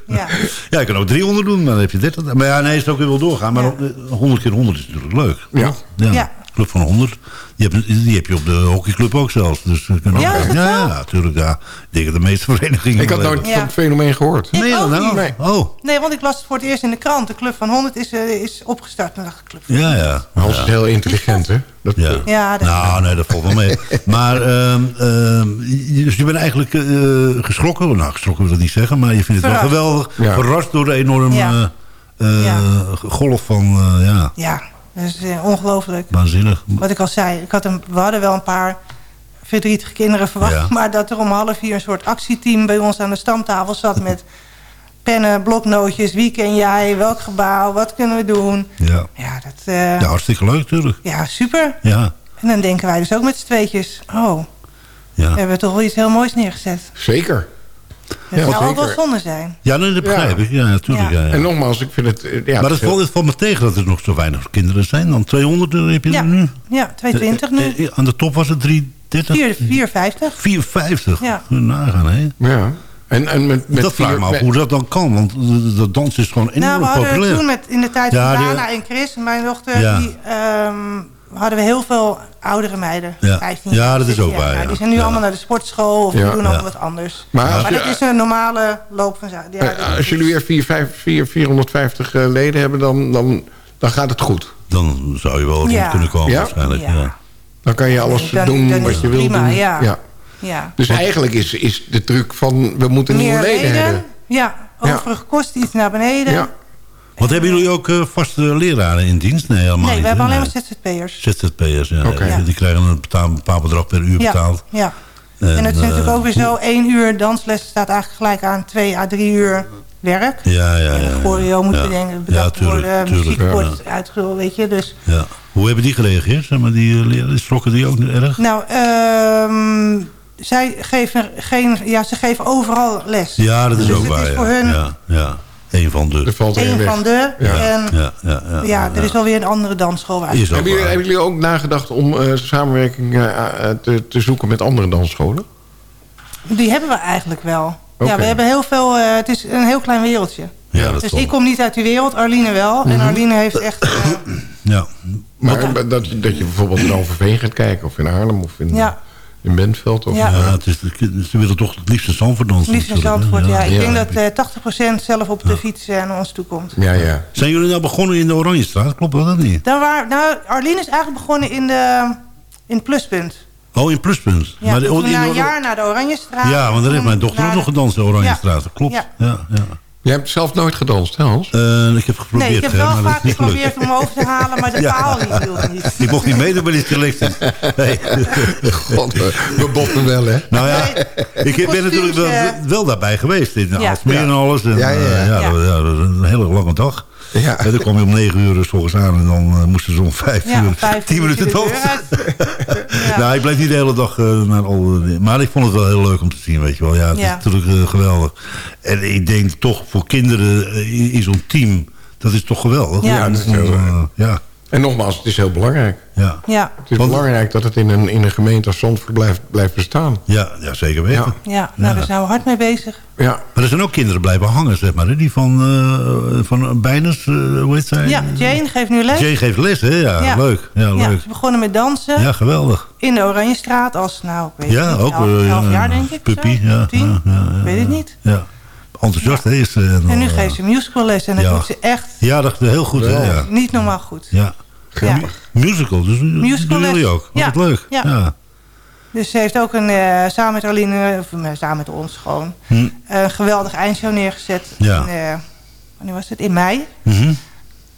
ja. Ja, je kan ook 300 doen, maar dan heb je 30. Maar ja, nee, is het ook weer wel doorgaan. Maar Ja. eh, 100 keer 100 is natuurlijk leuk. Ja. Ja. Club van 100. Die heb, die heb je op de hockeyclub ook zelfs. Dus, kunnen Ja, ook- ja, ja, natuurlijk. Ja. Ik denk dat de meeste verenigingen... Ik had nooit. Ja. van het fenomeen gehoord. Ik ook nou? niet. Nee. Oh, Nee, want ik las het voor het eerst in de krant. De Club van 100 is, eh, is opgestart. Dacht ik, Club van ja, ja. Hans is heel intelligent, hè? Dat, Ja. Ja, dat- nou, nee, dat valt wel mee. Maar, ehm, ehm, dus je bent eigenlijk eh, geschrokken. Nou, geschrokken wil ik niet zeggen. Maar je vindt het wel geweldig. Ja. Verrast door de enorme Ja. eh, eh, Ja. golf van, eh, ja, Ja, dat is eh, ongelooflijk. waanzinnig. Wat ik al zei, ik had een, we hadden wel een paar verdrietige kinderen verwacht. Ja. Maar dat er om half vier een soort actieteam bij ons aan de stamtafel zat met pennen, bloknootjes. Wie ken jij? Welk gebouw? Wat kunnen we doen? Ja. Ja, dat, eh, ja, hartstikke leuk natuurlijk. ja, super. Ja, En dan denken wij dus ook met z'n tweetjes... oh, ja. we hebben toch wel iets heel moois neergezet. Zeker. Dat Ja, zou ook wel zonde zijn. ja nee, dat begrijp ik. Ja, natuurlijk. Ja. Ja. Ja, En nogmaals, ik vind het... eh, Ja, maar het het valt, het valt me tegen dat er nog zo weinig kinderen zijn. Dan 200 heb je Ja. er nu. Ja, 220 Eh, nu. eh, eh, Aan de top was het 330? 4, 450. 450. Ja. Kun je nagaan, hè? Ja. En, en met, met dat vraag ik me af hoe dat dan kan. Want de, de dans is gewoon enorm Nou, we hadden populair. toen met, in de tijd Ja, van Dana en Chris, mijn dochter, Ja. die, ehm, hadden we heel veel oudere meiden. Ja. 15 Ja, jaar, dat is 16 ook waar, Nou, ja. Die zijn nu Ja. allemaal naar de sportschool of Ja. die doen allemaal wat anders. Maar Maar, dat is een normale loop van zaken. Ja, Eh, als jullie weer 4, 5, 4, 450 eh, leden hebben, dan, dan, dan gaat het goed. Dan zou je wel rond Ja. kunnen komen Ja? waarschijnlijk. Ja. Ja. Dan kan je alles Dan- doen dan wat je wil prima, doen. ja. ja. Dus eigenlijk is, is de truc van we moeten nieuwe Meer leden leden, hebben. ja. Ja. Overige kosten iets naar beneden. Ja. Want hebben jullie ook eh, vaste leraren in dienst? Nee, helemaal Nee, niet. we hebben alleen maar. ZZP'ers. ZZP'ers, ja. Oké. Die- Die krijgen een betaal- bepaald bedrag per uur Ja, betaald. ja. En, het is eh, natuurlijk ook weer zo, één uur dansles staat eigenlijk gelijk aan twee à drie uur werk. Ja, ja, En ja. de choreo moet ja. bedenken, bedacht ja, tuurlijk, worden, tuurlijk, muziek ja. wordt uitgerold, weet je. Dus, Ja. Hoe hebben die gereageerd? Zeg maar, die uh, leraren, schrokken die ook niet erg? nou, ehm, zij geven geen, ja, ze geven overal les. Ja, dat is Dus ook het waar. is ja. voor hun ja, ja. Een van de. Een van de. Ja. En ja, Ja, ja, ja, er is wel weer een andere dansschool. Is Hebben jullie, hebben jullie ook nagedacht om eh, samenwerking eh, eh, te, te zoeken met andere dansscholen? Die hebben we eigenlijk wel. Ja, we hebben heel veel, eh, het is een heel klein wereldje. Ja, dat Dus ik kom niet uit die wereld, Arline wel. Mhm. En Arline heeft echt... eh, Ja. Maar dat, je- dat je bijvoorbeeld in Overveen gaat kijken, of in Haarlem, of in, Ja. In Bentveld. Of Ja. Ja, het is, ze willen toch het liefst een Zandvoort dansen. liefst in natuurlijk, hè? Zandvoort, ja. Ik Ja. denk dat eh 80% zelf op de fiets eh, naar ons toe komt. Ja, ja. Zijn jullie nou begonnen in de Oranjestraat? Klopt dat niet? Dan waar, nou, Arline is eigenlijk begonnen in, de, in het pluspunt. Oh, in Pluspunt. Ja, de- toen in na de- een jaar naar de Oranjestraat. Ja, want daar heeft mijn dochter ook nog de- gedanst in de Oranjestraat. Ja. Klopt. Ja. Ja. Ja, Jij hebt zelf nooit gedanst, hè Hans? Eh, ik heb geprobeerd, Nee, ik heb hè, wel vaak geprobeerd om hem over te halen, maar de paal niet. Ik mocht niet meedoen bij die selectie. Nee. God, we, we botten wel, hè? Nou ja, ik ben natuurlijk wel, daarbij geweest in Ja. Aalsmeer en alles. En, Ja, ja, ja. eh, ja, Ja. dat, ja, dat was een hele lange dag. Ja. En dan kwam je om negen uur s ochtends aan en dan eh, moesten ze om vijf Ja, uur vijf tien minuten uit. Ja. Nou, ik bleef niet de hele dag eh, naar al die- Maar ik vond het wel heel leuk om te zien, weet je wel. Ja, het Ja. is natuurlijk eh, geweldig. En ik denk toch voor kinderen eh, in, in zo'n team, dat is toch geweldig. Ja. Ja, dat is Want, heel, eh, ja, En nogmaals, het is heel belangrijk. ja. Ja, Het is Want- belangrijk dat het in een, in een gemeente als Zandvoort blijft, blijft bestaan. Ja, ja, zeker weten. Ja. ja, nou, Ja. daar zijn we hard mee bezig. Ja, Maar er zijn ook kinderen blijven hangen, zeg maar. Hè? Die van, eh van Bijners, hoe heet zij? Ja, Jane geeft nu les. Jane geeft les, hè? Ja, Ja. leuk. Ja, Ja, leuk. ze begonnen met dansen Ja, geweldig. in de Oranjestraat als, nou, ik weet Ja, niet, ook. elf, elf ja, jaar denk ik. Puppy, ja. tien. ja, ja, ja, weet het ja. niet. Ja. Enthousiast, hè? Is, ze. en, En nu eh, geeft ze musicales en dat ja. doet ze echt Ja, dat is heel goed, hè? Ja. niet normaal goed. ja. Ja. Musical, dus Musical doen jullie ook? Ja. Wat leuk. Ja. Ja. Dus ze heeft ook een, eh, samen met Arline, of eh, samen met ons gewoon, Hm. een geweldig eindshow neergezet. Ja. In, eh, wanneer was het? In mei. Mhm.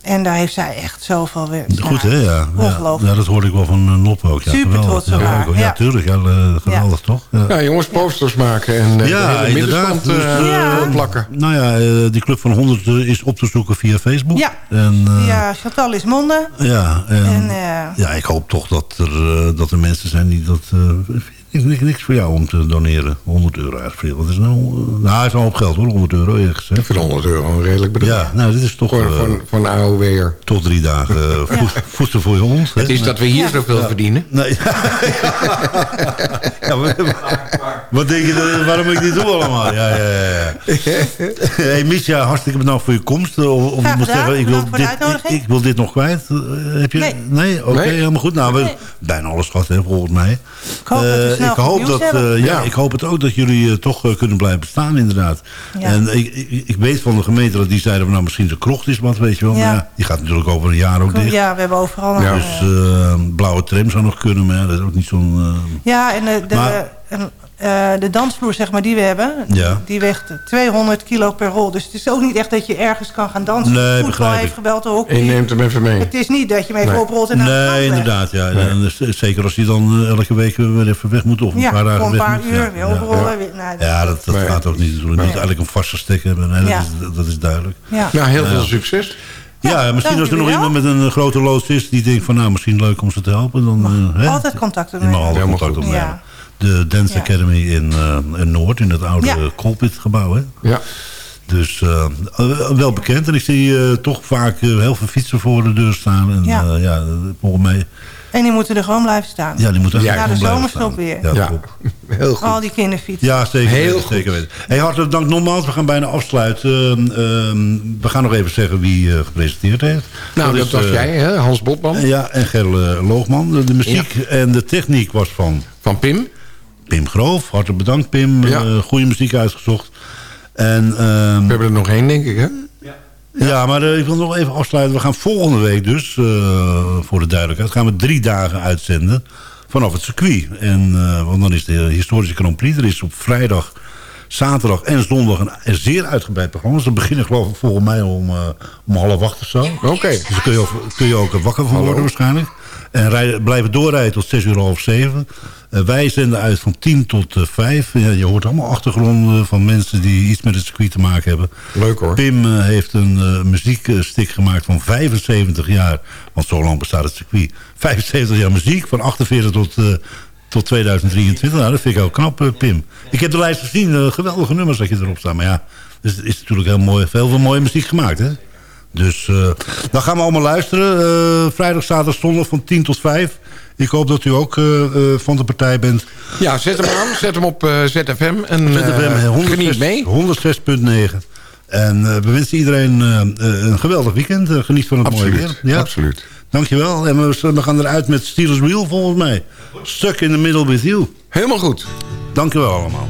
En daar heeft zij echt zoveel weer. Goed, hè? Ja. Ja. Ongelooflijk. ja, dat hoorde ik wel van uh, Nop ook. Ja, Super trots op. Ja, ja. tuurlijk. Ja, eh, geweldig, toch? Ja. Nou, jongens, posters maken en eh, Ja, de hele inderdaad. middenstand Dus, eh, Ja. plakken. Nou ja, eh, die Club van 100 eh, is op te zoeken via Facebook. Ja. En, eh, Ja, Chantal is monden. Ja, en, En, eh, ja, ik hoop toch dat er, eh, dat er mensen zijn die dat... eh, niks, niks, voor jou om te doneren. 100 euro eigenlijk. Wat is nou? eh, nou, is een hoop geld hoor, 100 euro gezegd. Ik vind 100 euro een redelijk bedrag. Ja, nou, dit is toch, Voor, eh, voor een AOW'er. toch drie dagen eh, voed- voedsel voor je hond. hè? Het is dat we hier zoveel verdienen. Nee. ja, maar- wat denk je, dat- waarom ik dit doe allemaal? Ja, ja, ja. hey, Misha, hartstikke bedankt voor je komst. Of, of ik moet zeggen, ik wil, dit, ik, wil dit nog kwijt. Heb je? Nee. Oké, Nee. helemaal goed. Nou, we bijna alles gehad, hè, volgens mij. Ik hoop dat we snel ik hoop dat, hebben. eh, ja, Ja. ik hoop het ook dat jullie eh, toch eh, kunnen blijven bestaan, inderdaad. Ja. En ik, ik, ik weet van de gemeente dat die zeiden, van, nou, misschien de krocht is wat, weet je wel. Ja. Maar ja, die gaat natuurlijk over een jaar ook dicht. Ja, we hebben overal. Dus blauwe tram zou nog kunnen, maar ja, dat is ook niet zo'n... eh, ja, en de, de, Maar- en, eh, de dansvloer zeg maar, die we hebben, Ja. die weegt 200 kilo per rol. Dus het is ook niet echt dat je ergens kan gaan dansen. Nee, Voetbal begrijp heeft ik. gebeld, de En je neemt hem even mee. Het is niet dat je hem even Nee. oprolt en naar de kant Nee, legt. inderdaad. Ja. En eh, zeker als hij dan eh, elke week weer even weg moet of een Ja, paar dagen voor een paar moet. uur ja. weer Ja. oprollen. nou, Ja, dat, dat Nee. gaat ook niet natuurlijk. Niet eigenlijk een vaste stek hebben. Nee, Ja. dat, is, dat is duidelijk. ja. Nou, heel Ja. veel succes. Ja, Ja, misschien als er nog wel. iemand met een eh, grote loods is... die denkt van nou, misschien leuk om ze te helpen. Dan, hè? Altijd contact Je mag opnemen. altijd contact opnemen. Ja. De Dance Ja. Academy in, eh, in Noord, in het oude Ja. ja. Colpit-gebouw. Hè? Ja. Dus eh, eh, wel bekend. En ik zie eh, toch vaak heel veel fietsen voor de deur staan. En Ja. ja, ja volgens mij En die moeten er gewoon blijven staan. Ja, die moeten Ja, gewoon de blijven zomerstop staan. weer. Ja, Ja. Heel goed. Al die kinderfietsen. Ja, zeker Heel weten. Zeker weten. Hey, hartelijk dank nogmaals. We gaan bijna afsluiten. Ehm, we gaan nog even zeggen wie eh, gepresenteerd heeft. Nou, dat, is, was jij, hè? Hans Botman. Ja, en Gerle Loogman. De, de muziek en de techniek was van Van Pim. Pim Groof. Hartelijk bedankt, Pim. Ja. Eh, goede muziek uitgezocht. En, ehm, We hebben er nog één, denk ik, hè? ja, maar eh, ik wil nog even afsluiten. We gaan volgende week dus, eh, voor de duidelijkheid... gaan we drie dagen uitzenden vanaf het circuit. En, eh, want dan is de historische Grand Prix. Er is op vrijdag, zaterdag en zondag een, een zeer uitgebreid programma. Ze beginnen geloof ik volgens mij om, om half acht of zo. Oké. Dus daar kun je, ook, kun je ook wakker van worden waarschijnlijk. En blijven doorrijden tot 6 uur half 7. Eh, wij zenden uit van 10 tot eh 5. Ja, je hoort allemaal achtergronden van mensen die iets met het circuit te maken hebben. Leuk hoor. Pim eh, heeft een eh, muziekstick gemaakt van 75 jaar. Want zo lang bestaat het circuit. 75 jaar muziek, van 48 tot, eh, tot 2023. Nou, dat vind ik heel knap, eh, Pim. Ik heb de lijst gezien, eh, geweldige nummers dat je erop staat. Maar ja, dus het is natuurlijk heel mooi, veel, veel mooie muziek gemaakt, hè? Dus eh, dan gaan we allemaal luisteren. Eh, vrijdag, zaterdag, zondag van 10 tot 5. Ik hoop dat u ook eh, van de partij bent. Ja, zet hem aan. Zet hem op ZFM. En ZFM geniet 106 mee. 106.9. En we wensen iedereen een geweldig weekend. Geniet van het mooie weer. Ja. Absoluut. Dankjewel. En we, we gaan eruit met Steelers Wheel volgens mij. Stuck in the middle with you. Helemaal goed. Dankjewel allemaal.